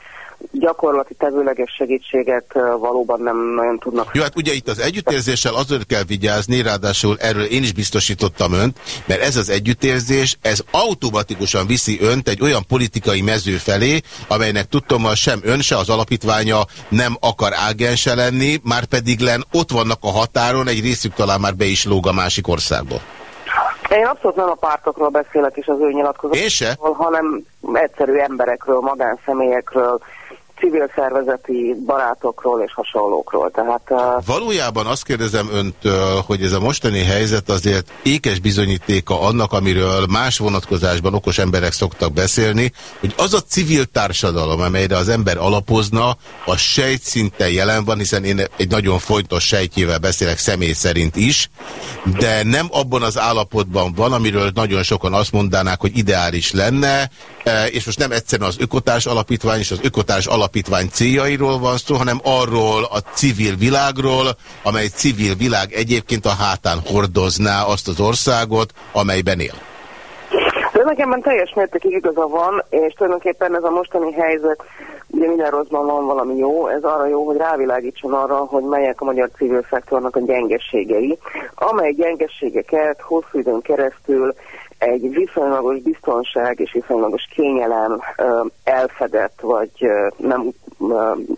gyakorlati tevőleges segítséget valóban nem nagyon tudnak. Jó, hát ugye itt az együttérzéssel azért kell vigyázni, ráadásul erről én is biztosítottam önt, mert ez az együttérzés, ez automatikusan viszi önt egy olyan politikai mező felé, amelynek tudtommal sem ön, se az alapítványa nem akar ágense lenni, már pedig len ott vannak a határon, egy részük talán már be is lóg a másik országba. Én abszolút nem a pártokról beszélek és az ő nyilatkozatokról, hanem egyszerű emberekről, magánszemélyekről, civil szervezeti barátokról és hasonlókról. Tehát. Valójában azt kérdezem öntől, hogy ez a mostani helyzet azért ékes bizonyítéka annak, amiről más vonatkozásban okos emberek szoktak beszélni, hogy az a civil társadalom, amelyre az ember alapozna, a sejt szinten jelen van, hiszen én egy nagyon fontos sejtjével beszélek személy szerint is, de nem abban az állapotban van, amiről nagyon sokan azt mondanák, hogy ideális lenne, és most nem egyszerűen az ökotárs alapítvány és az ökotárs alapítvány céljairól van szó, hanem arról a civil világról, amely civil világ egyébként a hátán hordozná azt az országot, amelyben él. De nekem teljes mértékig igaza van, és tulajdonképpen ez a mostani helyzet, ugye minden rosszban van valami jó, ez arra jó, hogy rávilágítson arra, hogy melyek a magyar civil szektornak a gyengességei, amely gyengességeket hosszú időn keresztül egy viszonylagos biztonság és viszonylagos kényelem elfedett, vagy nem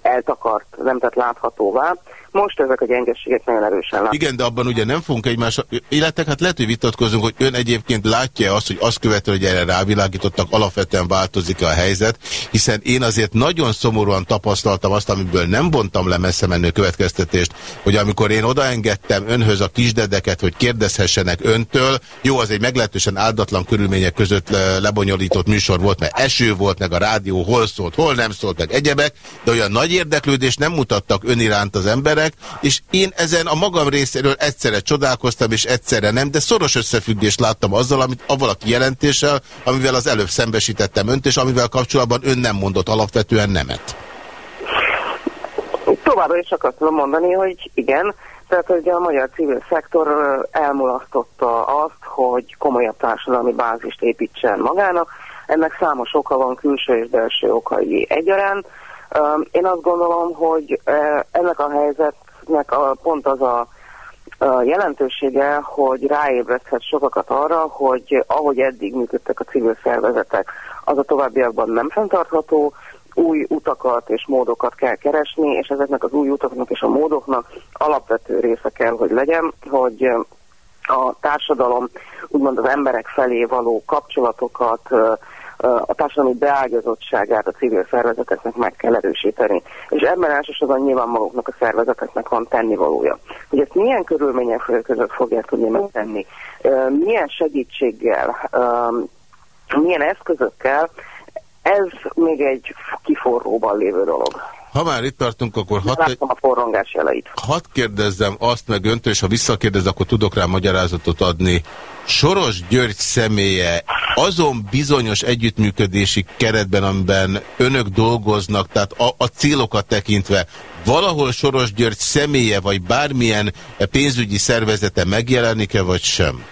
eltakart, nem tett láthatóvá. Most ezek a gyengességek nagyon erősen látnak. Igen, de abban ugye nem fogunk egymás életek, hát lehet, hogy vitatkozunk, hogy ön egyébként látja azt, hogy azt követően, hogy erre rávilágítottak, alapvetően változik a helyzet, hiszen én azért nagyon szomorúan tapasztaltam azt, amiből nem bontam le messze menő következtetést, hogy amikor én odaengedtem önhöz a kisdedeket, hogy kérdezhessenek öntől, jó, az egy meglehetősen áldatlan körülmények között lebonyolított műsor volt, mert eső volt, meg a rádió hol szólt, hol nem szólt, meg egyebek, de olyan nagy érdeklődést nem mutattak ön iránt az emberek, és én ezen a magam részéről egyszerre csodálkoztam, és egyszerre nem, de szoros összefüggést láttam azzal, amit avval a kijelentéssel, amivel az előbb szembesítettem önt, és amivel kapcsolatban ön nem mondott alapvetően nemet. Továbbra is azt mondani, hogy igen, tehát hogy a magyar civil szektor elmulasztotta azt, hogy komolyabb társadalmi bázist építsen magának. Ennek számos oka van, külső és belső okai egyaránt. Én azt gondolom, hogy ennek a helyzetnek a, pont az a jelentősége, hogy ráébredhet sokakat arra, hogy ahogy eddig működtek a civil szervezetek, az a továbbiakban nem fenntartható, új utakat és módokat kell keresni, és ezeknek az új utaknak és a módoknak alapvető része kell, hogy legyen, hogy a társadalom, úgymond az emberek felé való kapcsolatokat, a társadalmi beágyazottságát a civil szervezeteknek meg kell erősíteni. És ebben elsősorban nyilván maguknak a szervezeteknek van tennivalója. Hogy ezt milyen körülmények között fogják tudni megtenni, milyen segítséggel, milyen eszközökkel, ez még egy kiforróban lévő dolog. Ha már itt tartunk, akkor hadd... Láttam a forrongás jeleit. Hadd kérdezzem azt meg öntől, és ha visszakérdez, akkor tudok rá magyarázatot adni. Soros György személye azon bizonyos együttműködési keretben, amiben önök dolgoznak, tehát a, a célokat tekintve, valahol Soros György személye, vagy bármilyen pénzügyi szervezete megjelenik-e, vagy sem?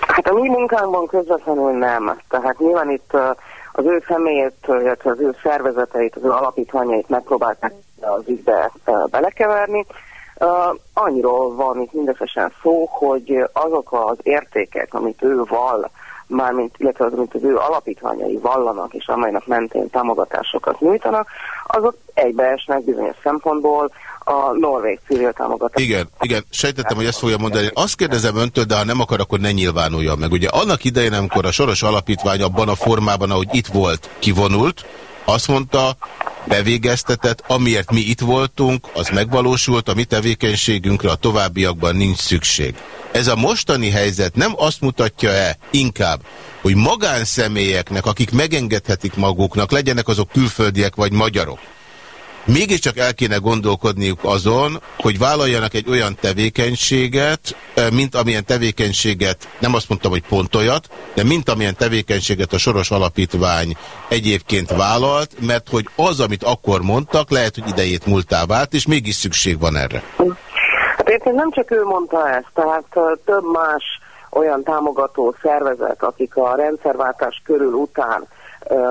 Hát a mi munkánkban közvetlenül nem. Tehát nyilván itt az ő személyét, illetve az ő szervezeteit, az ő alapítványait megpróbálták az ügybe belekeverni. Annyiról van itt mindösszesen szó, hogy azok az értékek, amit ő vall, mármint, illetve az, amit az ő alapítványai vallanak, és amelynek mentén támogatásokat nyújtanak, azok egybeesnek bizonyos szempontból a norvég civil támogatás. Igen, igen, sejtettem, hogy ezt fogja mondani. Azt kérdezem öntől, de ha nem akar, akkor ne nyilvánulja meg. Ugye annak idején, amikor a Soros Alapítvány abban a formában, ahogy itt volt, kivonult, azt mondta, bevégeztetett, amiért mi itt voltunk, az megvalósult, a mi tevékenységünkre a továbbiakban nincs szükség. Ez a mostani helyzet nem azt mutatja-e inkább, hogy magánszemélyeknek, akik megengedhetik maguknak, legyenek azok külföldiek vagy magyarok, mégiscsak el kéne gondolkodniuk azon, hogy vállaljanak egy olyan tevékenységet, mint amilyen tevékenységet, nem azt mondtam, hogy pont olyat, de mint amilyen tevékenységet a Soros Alapítvány egyébként vállalt, mert hogy az, amit akkor mondtak, lehet, hogy idejét múltá vált, és mégis szükség van erre. Hát nem csak ő mondta ezt, tehát több más olyan támogató szervezet, akik a rendszerváltás körül után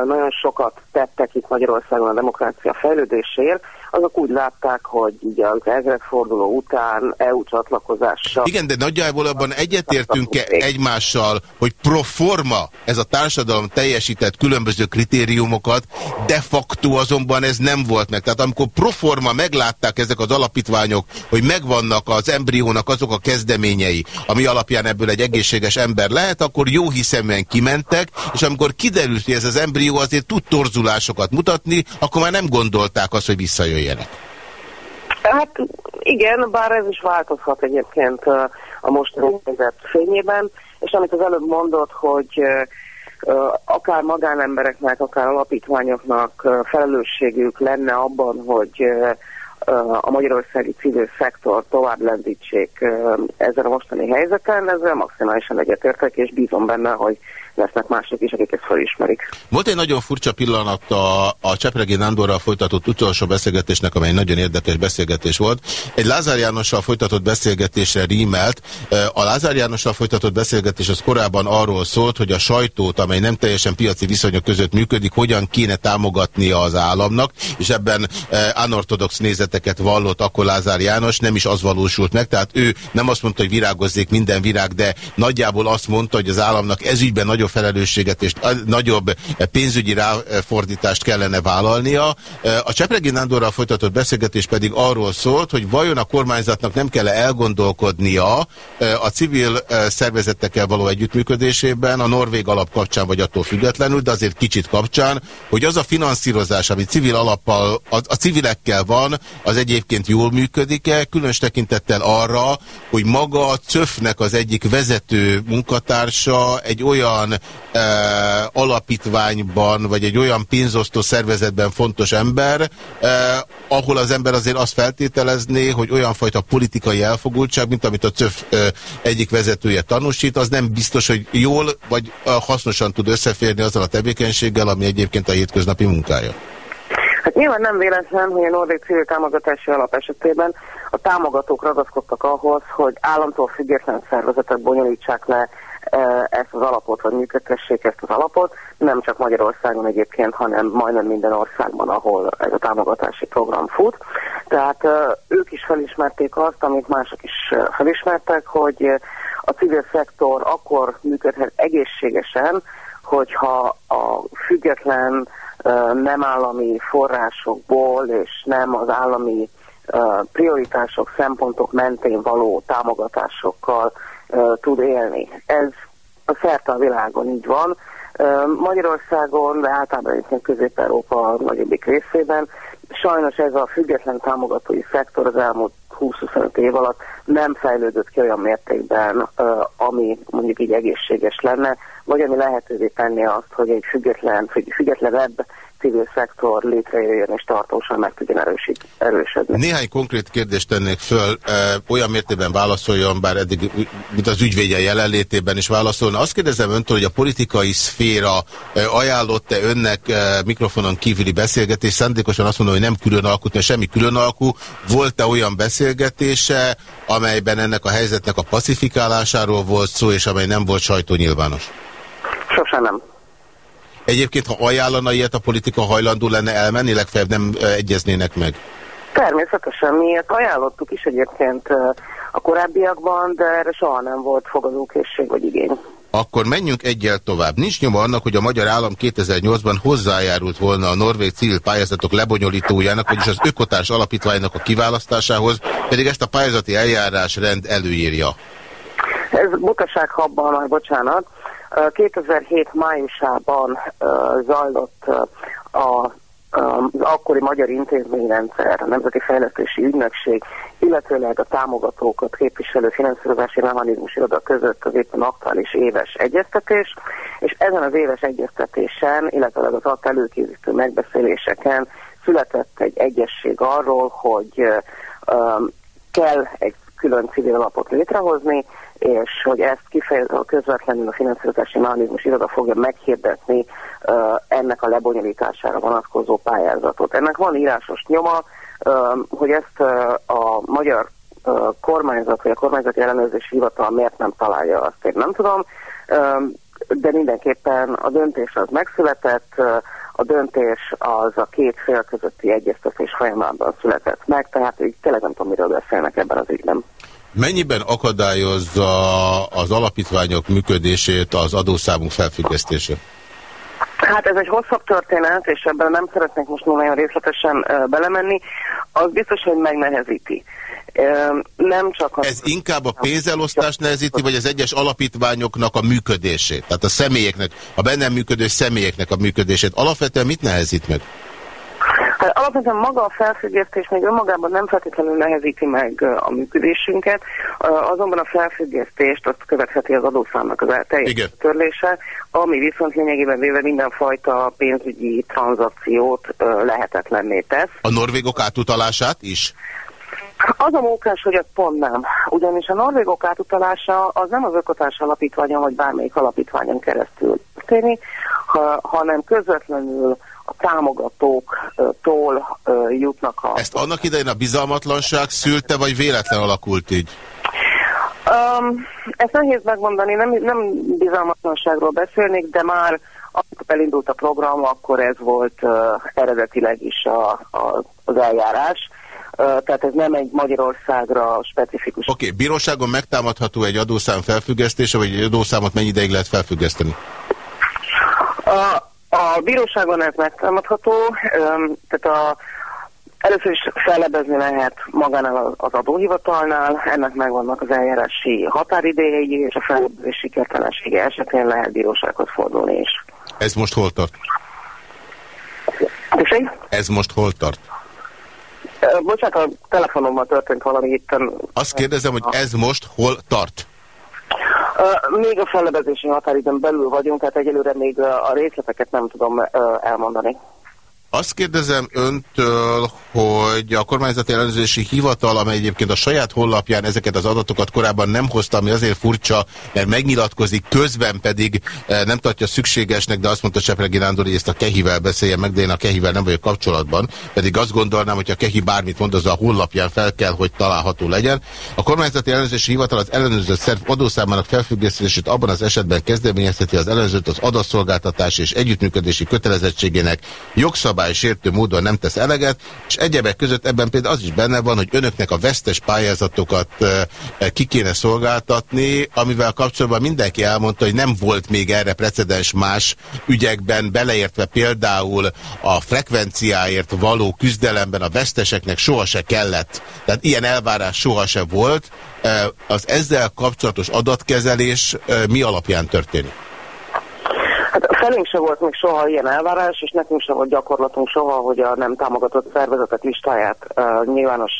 nagyon sokat tettek itt Magyarországon a demokrácia fejlődéséért, azok úgy látták, hogy ugye az ezredforduló után EU csatlakozással... Igen, de nagyjából abban egyetértünk-e egymással, hogy pro forma ez a társadalom teljesített különböző kritériumokat, de facto azonban ez nem volt meg. Tehát amikor pro forma meglátták ezek az alapítványok, hogy megvannak az embriónak azok a kezdeményei, ami alapján ebből egy egészséges ember lehet, akkor jó hiszeműen kimentek, és amikor kiderült, hogy ez az embrió azért tud torzulásokat mutatni, akkor már nem gondolták azt, hogy visszajöjjön jöjjenek? Hát igen, bár ez is változhat egyébként a mostani helyzet fényében, és amit az előbb mondott, hogy akár magánembereknek, akár alapítványoknak felelősségük lenne abban, hogy a magyarországi civil szektor tovább lendítsék ezen a mostani helyzeten, ezzel maximálisan egyetértek, és bízom benne, hogy lesznek mások is, akik ezt felismerik. Volt egy nagyon furcsa pillanat a, a Csepregi Nándorral folytatott utolsó beszélgetésnek, amely nagyon érdekes beszélgetés volt. Egy Lázár Jánossal folytatott beszélgetésre rímelt. A Lázár Jánossal folytatott beszélgetés az korábban arról szólt, hogy a sajtót, amely nem teljesen piaci viszonyok között működik, hogyan kéne támogatnia az államnak, és ebben anortodox nézeteket vallott akkor Lázár János, nem is az valósult meg, tehát ő nem azt mondta, hogy virágozzék minden virág, de nagyjából azt mondta, hogy az államnak ezügyben nagyon nagyobb felelősséget és nagyobb pénzügyi ráfordítást kellene vállalnia. A Csepregi Nándorral folytatott beszélgetés pedig arról szólt, hogy vajon a kormányzatnak nem kell -e elgondolkodnia a civil szervezetekkel való együttműködésében, a norvég alap kapcsán vagy attól függetlenül, de azért kicsit kapcsán, hogy az a finanszírozás, ami civil alappal, a, a civilekkel van, az egyébként jól működik-e, különös tekintettel arra, hogy maga a CÖF-nek az egyik vezető munkatársa egy olyan e, alapítványban, vagy egy olyan pénzosztó szervezetben fontos ember, e, ahol az ember azért azt feltételezné, hogy olyan fajta politikai elfogultság, mint amit a CÖF e, egyik vezetője tanúsít, az nem biztos, hogy jól vagy hasznosan tud összeférni azzal a tevékenységgel, ami egyébként a hétköznapi munkája. Hát nyilván nem véletlen, hogy a Norvég civil támogatási alap esetében a támogatók ragaszkodtak ahhoz, hogy államtól független szervezetek bonyolítsák le ezt az alapot, vagy működtessék ezt az alapot, nem csak Magyarországon egyébként, hanem majdnem minden országban, ahol ez a támogatási program fut. Tehát ők is felismerték azt, amit mások is felismertek, hogy a civil szektor akkor működhet egészségesen, hogyha a független nem állami forrásokból és nem az állami prioritások, szempontok mentén való támogatásokkal tud élni. Ez a szerte a világon így van. Magyarországon, de általában egyébként Közép-Európa nagyobbik részében sajnos ez a független támogatói szektor az elmúlt 20-25 év alatt nem fejlődött ki olyan mértékben, ami mondjuk így egészséges lenne, vagy ami lehetővé tenni azt, hogy egy független, függetlenebb civil szektor létrejöjjön és tartósan meg tudjon erősödni. Néhány konkrét kérdést tennék föl, olyan mértében válaszoljon, bár eddig, mint az ügyvédje jelenlétében is válaszolna. Azt kérdezem öntől, hogy a politikai szféra ajánlott-e önnek mikrofonon kívüli beszélgetés, szándékosan azt mondom, hogy nem külön alkut, mert semmi külön alkú. Volt-e olyan beszélgetése, amelyben ennek a helyzetnek a pacifikálásáról volt szó, és amely nem volt sajtónyilvános? Sosem nem. Egyébként, ha ajánlana ilyet, a politika hajlandó lenne elmenni, legfeljebb nem egyeznének meg? Természetesen, mi ezt ajánlottuk is egyébként a korábbiakban, de erre soha nem volt fogadókészség vagy igény. Akkor menjünk egyel tovább. Nincs nyoma annak, hogy a Magyar Állam 2008-ban hozzájárult volna a norvég civil pályázatok lebonyolítójának, vagyis az ökotárs alapítványnak a kiválasztásához, pedig ezt a pályázati eljárás rend előírja. Ez butaság habban, majd bocsánat. 2007 májusában zajlott a az akkori magyar intézményrendszer, a Nemzeti Fejlesztési Ügynökség, illetőleg a támogatókat képviselő finanszírozási mechanizmus iroda között az éppen aktuális éves egyeztetés, és ezen az éves egyeztetésen, illetve az ott előkészítő megbeszéléseken született egy egyesség arról, hogy um, kell egy külön civil alapot létrehozni, és hogy ezt kifejezetten közvetlenül a finanszírozási mechanizmus iroda fogja meghirdetni uh, ennek a lebonyolítására vonatkozó pályázatot. Ennek van írásos nyoma, uh, hogy ezt uh, a magyar uh, kormányzat vagy a kormányzati ellenőrzési hivatal miért nem találja, azt én nem tudom, uh, de mindenképpen a döntés az megszületett, uh, a döntés az a két fél közötti egyeztetés folyamában született meg, tehát így tényleg nem tudom, miről beszélnek ebben az ügyben. Mennyiben akadályozza az alapítványok működését az adószámunk felfüggesztése? Hát ez egy hosszabb történet, és ebben nem szeretnék most nagyon részletesen uh, belemenni. Az biztos, hogy megnehezíti. Uh, nem csak Ez inkább a pénzelosztást nehezíti, vagy az egyes alapítványoknak a működését? Tehát a személyeknek, a bennem működő személyeknek a működését. Alapvetően mit nehezít meg? Hát alapvetően maga a felfüggesztés még önmagában nem feltétlenül nehezíti meg a működésünket, azonban a felfüggesztést azt követheti az adószámnak az teljes törlése, ami viszont lényegében véve mindenfajta pénzügyi tranzakciót lehetetlenné tesz. A norvégok átutalását is? Az a mókás, hogy ez pont nem. Ugyanis a norvégok átutalása az nem az ökotárs alapítványon, vagy bármelyik alapítványon keresztül történik, ha, hanem közvetlenül a támogatóktól jutnak a... Ezt annak idején a bizalmatlanság szülte, vagy véletlen alakult így? Um, ezt nehéz megmondani, nem, nem bizalmatlanságról beszélnék, de már amikor elindult a program, akkor ez volt uh, eredetileg is a, a, az eljárás. Uh, tehát ez nem egy Magyarországra specifikus... Oké, okay, bíróságon megtámadható egy adószám felfüggesztése, vagy egy adószámot mennyi ideig lehet felfüggeszteni? Uh, a bíróságon ez megtámadható, tehát a, először is fellebezni lehet magánál az adóhivatalnál, ennek megvannak az eljárási határidejei, és a fellebezés sikertelensége esetén lehet bírósághoz fordulni is. Ez most hol tart? Köszönj? Ez most hol tart? Bocsánat, a telefonommal történt valami itt. Azt kérdezem, hogy ez most hol tart? Még a fellebezési határidőn belül vagyunk, tehát egyelőre még a részleteket nem tudom elmondani. Azt kérdezem öntől, hogy a kormányzati ellenőrzési hivatal, amely egyébként a saját honlapján ezeket az adatokat korábban nem hozta, ami azért furcsa, mert megnyilatkozik, közben pedig eh, nem tartja szükségesnek, de azt mondta Sepregi Nándor, hogy ezt a Kehivel beszéljen meg, de én a Kehivel nem vagyok kapcsolatban, pedig azt gondolnám, hogy a Kehi bármit mond, az a honlapján fel kell, hogy található legyen. A kormányzati ellenőrzési hivatal az ellenőrzött szerv adószámának felfüggesztését abban az esetben kezdeményezheti az ellenőrzött az adatszolgáltatás és együttműködési kötelezettségének jogszabály sértő módon nem tesz eleget, és egyebek között ebben például az is benne van, hogy önöknek a vesztes pályázatokat ki kéne szolgáltatni, amivel kapcsolatban mindenki elmondta, hogy nem volt még erre precedens más ügyekben, beleértve például a frekvenciáért való küzdelemben a veszteseknek soha kellett. Tehát ilyen elvárás soha volt. Az ezzel kapcsolatos adatkezelés mi alapján történik? Felénk se volt még soha ilyen elvárás, és nekünk se volt gyakorlatunk soha, hogy a nem támogatott szervezetek listáját uh, nyilvános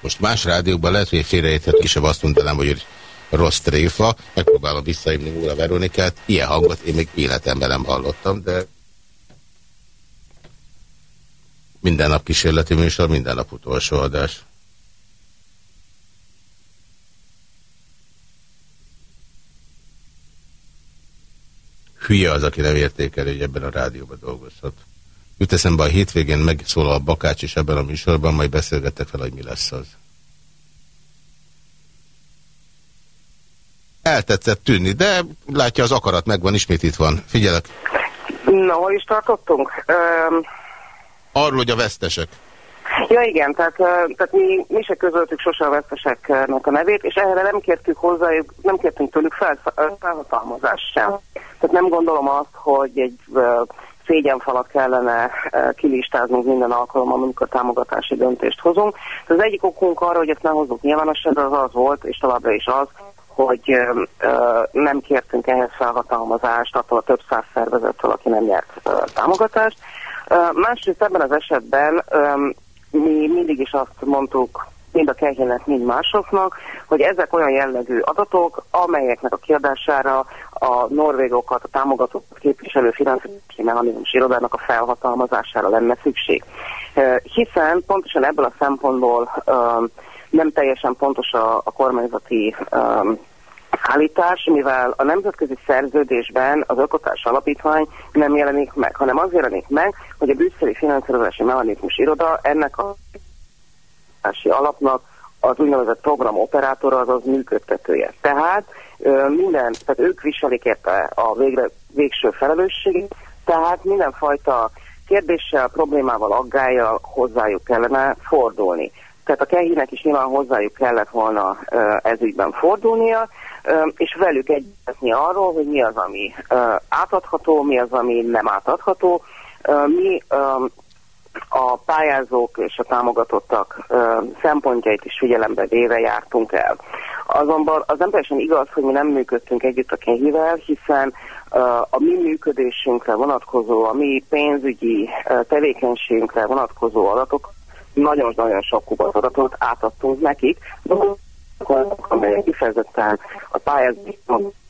most más rádiókban lehet, hogy félreérthető kisebb azt mondanám, hogy rossz tréfa, megpróbálom visszaimni Múla Veronikát. Ilyen hangot én még életemben nem hallottam, de minden nap kísérleti műsor, minden nap utolsó adás. Hülye az, aki nem értékeli, hogy ebben a rádióban dolgozhat. Jut eszembe a hétvégén megszólal a Bakács is ebben a műsorban, majd beszélgetek fel, hogy mi lesz az. Eltetszett tűnni, de látja, az akarat megvan, ismét itt van. Figyelek. Na, hol is tartottunk? Um... Arról, hogy a vesztesek. Ja igen, tehát, tehát mi, mi se közöltük sose a veszteseknek a nevét, és erre nem kértük hozzájuk, nem kértünk tőlük fel, felhatalmazást sem. Tehát nem gondolom azt, hogy egy szégyenfalat kellene kilistáznunk minden alkalommal, amikor támogatási döntést hozunk. Az egyik okunk arra, hogy ezt nem hozzuk nyilvánosságra, az az volt, és továbbra is az, hogy ö, nem kértünk ehhez felhatalmazást attól a több száz szervezettől, aki nem nyert ö, támogatást. Másrészt ebben az esetben mi mindig is azt mondtuk, mind a Kehének, mind másoknak, hogy ezek olyan jellegű adatok, amelyeknek a kiadására a norvégokat, a támogatókat képviselő finanszírozási mechanizmus irodának a felhatalmazására lenne szükség. Hiszen pontosan ebből a szempontból nem teljesen pontos a, a kormányzati állítás, mivel a nemzetközi szerződésben az ökotárs alapítvány nem jelenik meg, hanem az jelenik meg, hogy a brüsszeli finanszírozási mechanizmus iroda ennek a alapnak az úgynevezett programoperátora, azaz működtetője. Tehát minden, tehát ők viselik érte a végre, végső felelősséget, tehát mindenfajta kérdéssel, problémával, aggája hozzájuk kellene fordulni. Tehát a kehinek is nyilván hozzájuk kellett volna ez ügyben fordulnia, és velük egyezni arról, hogy mi az, ami átadható, mi az, ami nem átadható. Mi a pályázók és a támogatottak szempontjait is figyelembe véve jártunk el. Azonban az nem teljesen igaz, hogy mi nem működtünk együtt a Kehivel, hiszen a mi működésünkre vonatkozó, a mi pénzügyi tevékenységünkre vonatkozó adatok nagyon-nagyon sok kubat adatot átadtunk nekik, amelyek kifejezetten a pályázati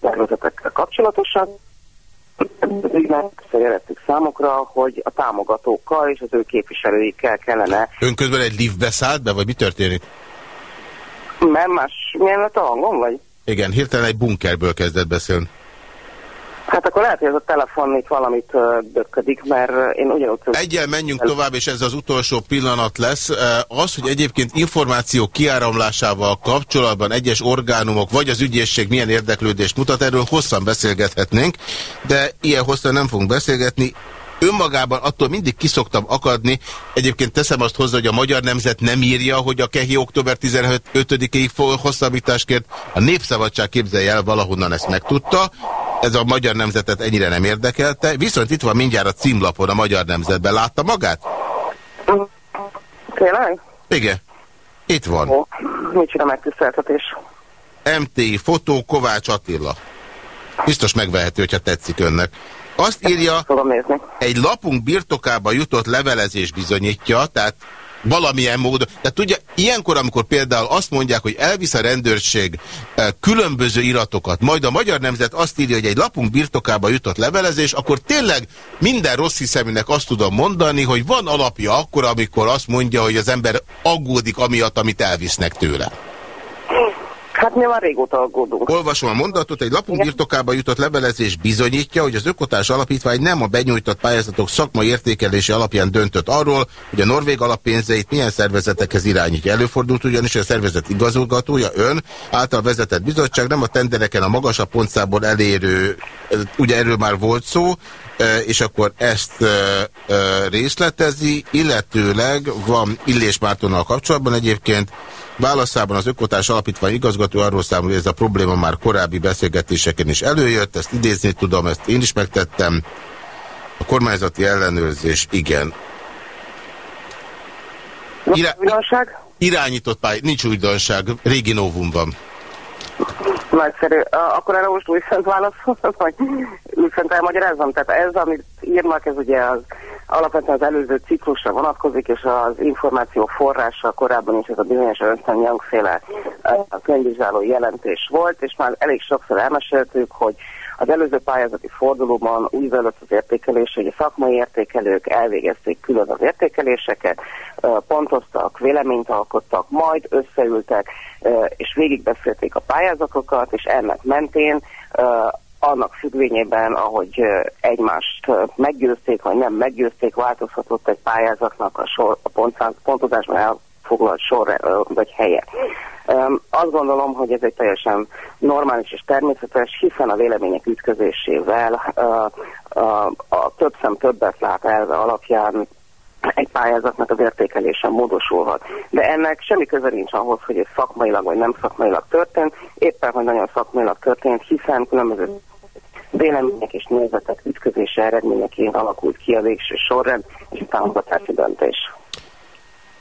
tervezetekkel kapcsolatosak, jelettük számokra, hogy a támogatókkal és az ő képviselőikkel kellene. Ön közben egy liftbe szállt be, vagy mi történik? Mert más, milyen lett a hangom, vagy? Igen, hirtelen egy bunkerből kezdett beszélni. Hát akkor lehet, hogy ez a telefon itt valamit dökködik, mert én ugyanúgy... Egyel menjünk tovább, és ez az utolsó pillanat lesz. Az, hogy egyébként információ kiáramlásával kapcsolatban egyes orgánumok, vagy az ügyészség milyen érdeklődést mutat, erről hosszan beszélgethetnénk, de ilyen hosszan nem fogunk beszélgetni önmagában attól mindig kiszoktam akadni. Egyébként teszem azt hozzá, hogy a magyar nemzet nem írja, hogy a Kehi október 15-ig hosszabbítást kért. A Népszabadság képzelje el, valahonnan ezt megtudta. Ez a magyar nemzetet ennyire nem érdekelte. Viszont itt van mindjárt a címlapon a magyar nemzetben. Látta magát? Tényleg? Igen. Itt van. Ó, micsoda megtiszteltetés. MTI fotó Kovács Attila. Biztos megvehető, hogyha tetszik önnek. Azt írja, egy lapunk birtokába jutott levelezés bizonyítja, tehát valamilyen módon. Tehát tudja, ilyenkor, amikor például azt mondják, hogy elvisz a rendőrség eh, különböző iratokat, majd a magyar nemzet azt írja, hogy egy lapunk birtokába jutott levelezés, akkor tényleg minden rossz hiszeműnek azt tudom mondani, hogy van alapja akkor, amikor azt mondja, hogy az ember aggódik amiatt, amit elvisznek tőle. Hát mi már régóta aggódunk. Olvasom a mondatot, egy lapunk birtokába jutott levelezés bizonyítja, hogy az Ökotás Alapítvány nem a benyújtott pályázatok szakmai értékelési alapján döntött arról, hogy a norvég alappénzeit milyen szervezetekhez irányítja. Előfordult ugyanis, hogy a szervezet igazolgatója, ön által vezetett bizottság nem a tendereken a magasabb pontszából elérő, ugye erről már volt szó, és akkor ezt részletezi, illetőleg van Illés Mártonnal kapcsolatban egyébként Válaszában az Ökotás Alapítvány igazgató arról számol, hogy ez a probléma már korábbi beszélgetéseken is előjött, ezt idézni tudom, ezt én is megtettem. A kormányzati ellenőrzés, igen. Irá... Újdonság? Irányított pály, nincs újdonság, régi novum van. Nagyszerű. Akkor erre most újfent válaszolom, vagy újfent elmagyarázom? Tehát ez, amit írnak, ez ugye az alapvetően az előző ciklusra vonatkozik, és az információ forrása korábban is ez a bizonyos Ernst Young-féle könyvvizsgáló jelentés volt, és már elég sokszor elmeséltük, hogy az előző pályázati fordulóban úgy zajlott az értékelés, hogy a szakmai értékelők elvégezték külön az értékeléseket, pontoztak, véleményt alkottak, majd összeültek, és végigbeszélték a pályázatokat, és ennek mentén annak függvényében, ahogy egymást meggyőzték, vagy nem meggyőzték, változhatott egy pályázatnak a, sor, a pontozásban elfoglalt sor vagy helye. Azt gondolom, hogy ez egy teljesen normális és természetes, hiszen a vélemények ütközésével a, a, a több szem többet lát elve alapján egy pályázatnak az értékelése módosulhat. De ennek semmi köze nincs ahhoz, hogy ez szakmailag vagy nem szakmailag történt, éppen, hogy nagyon szakmailag történt, hiszen különböző vélemények és nézetek ütközése eredményeként alakult ki a végső sorrend és a támogatási döntés.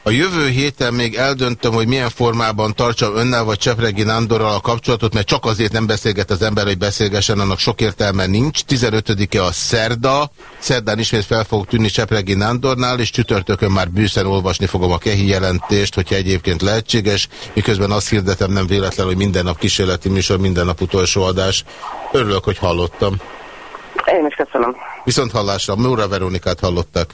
A jövő héten még eldöntöm, hogy milyen formában tartsam önnel vagy Csepregi Nándorral a kapcsolatot, mert csak azért nem beszélget az ember, hogy beszélgessen, annak sok értelme nincs. 15-e a szerda, szerdán ismét fel fog tűnni Csepregi Nándornál, és csütörtökön már bűszen olvasni fogom a kehi jelentést, hogyha egyébként lehetséges, miközben azt hirdetem nem véletlen, hogy minden nap kísérleti műsor, minden nap utolsó adás. Örülök, hogy hallottam. Én is köszönöm. Viszont hallásra, Móra Veronikát hallottak.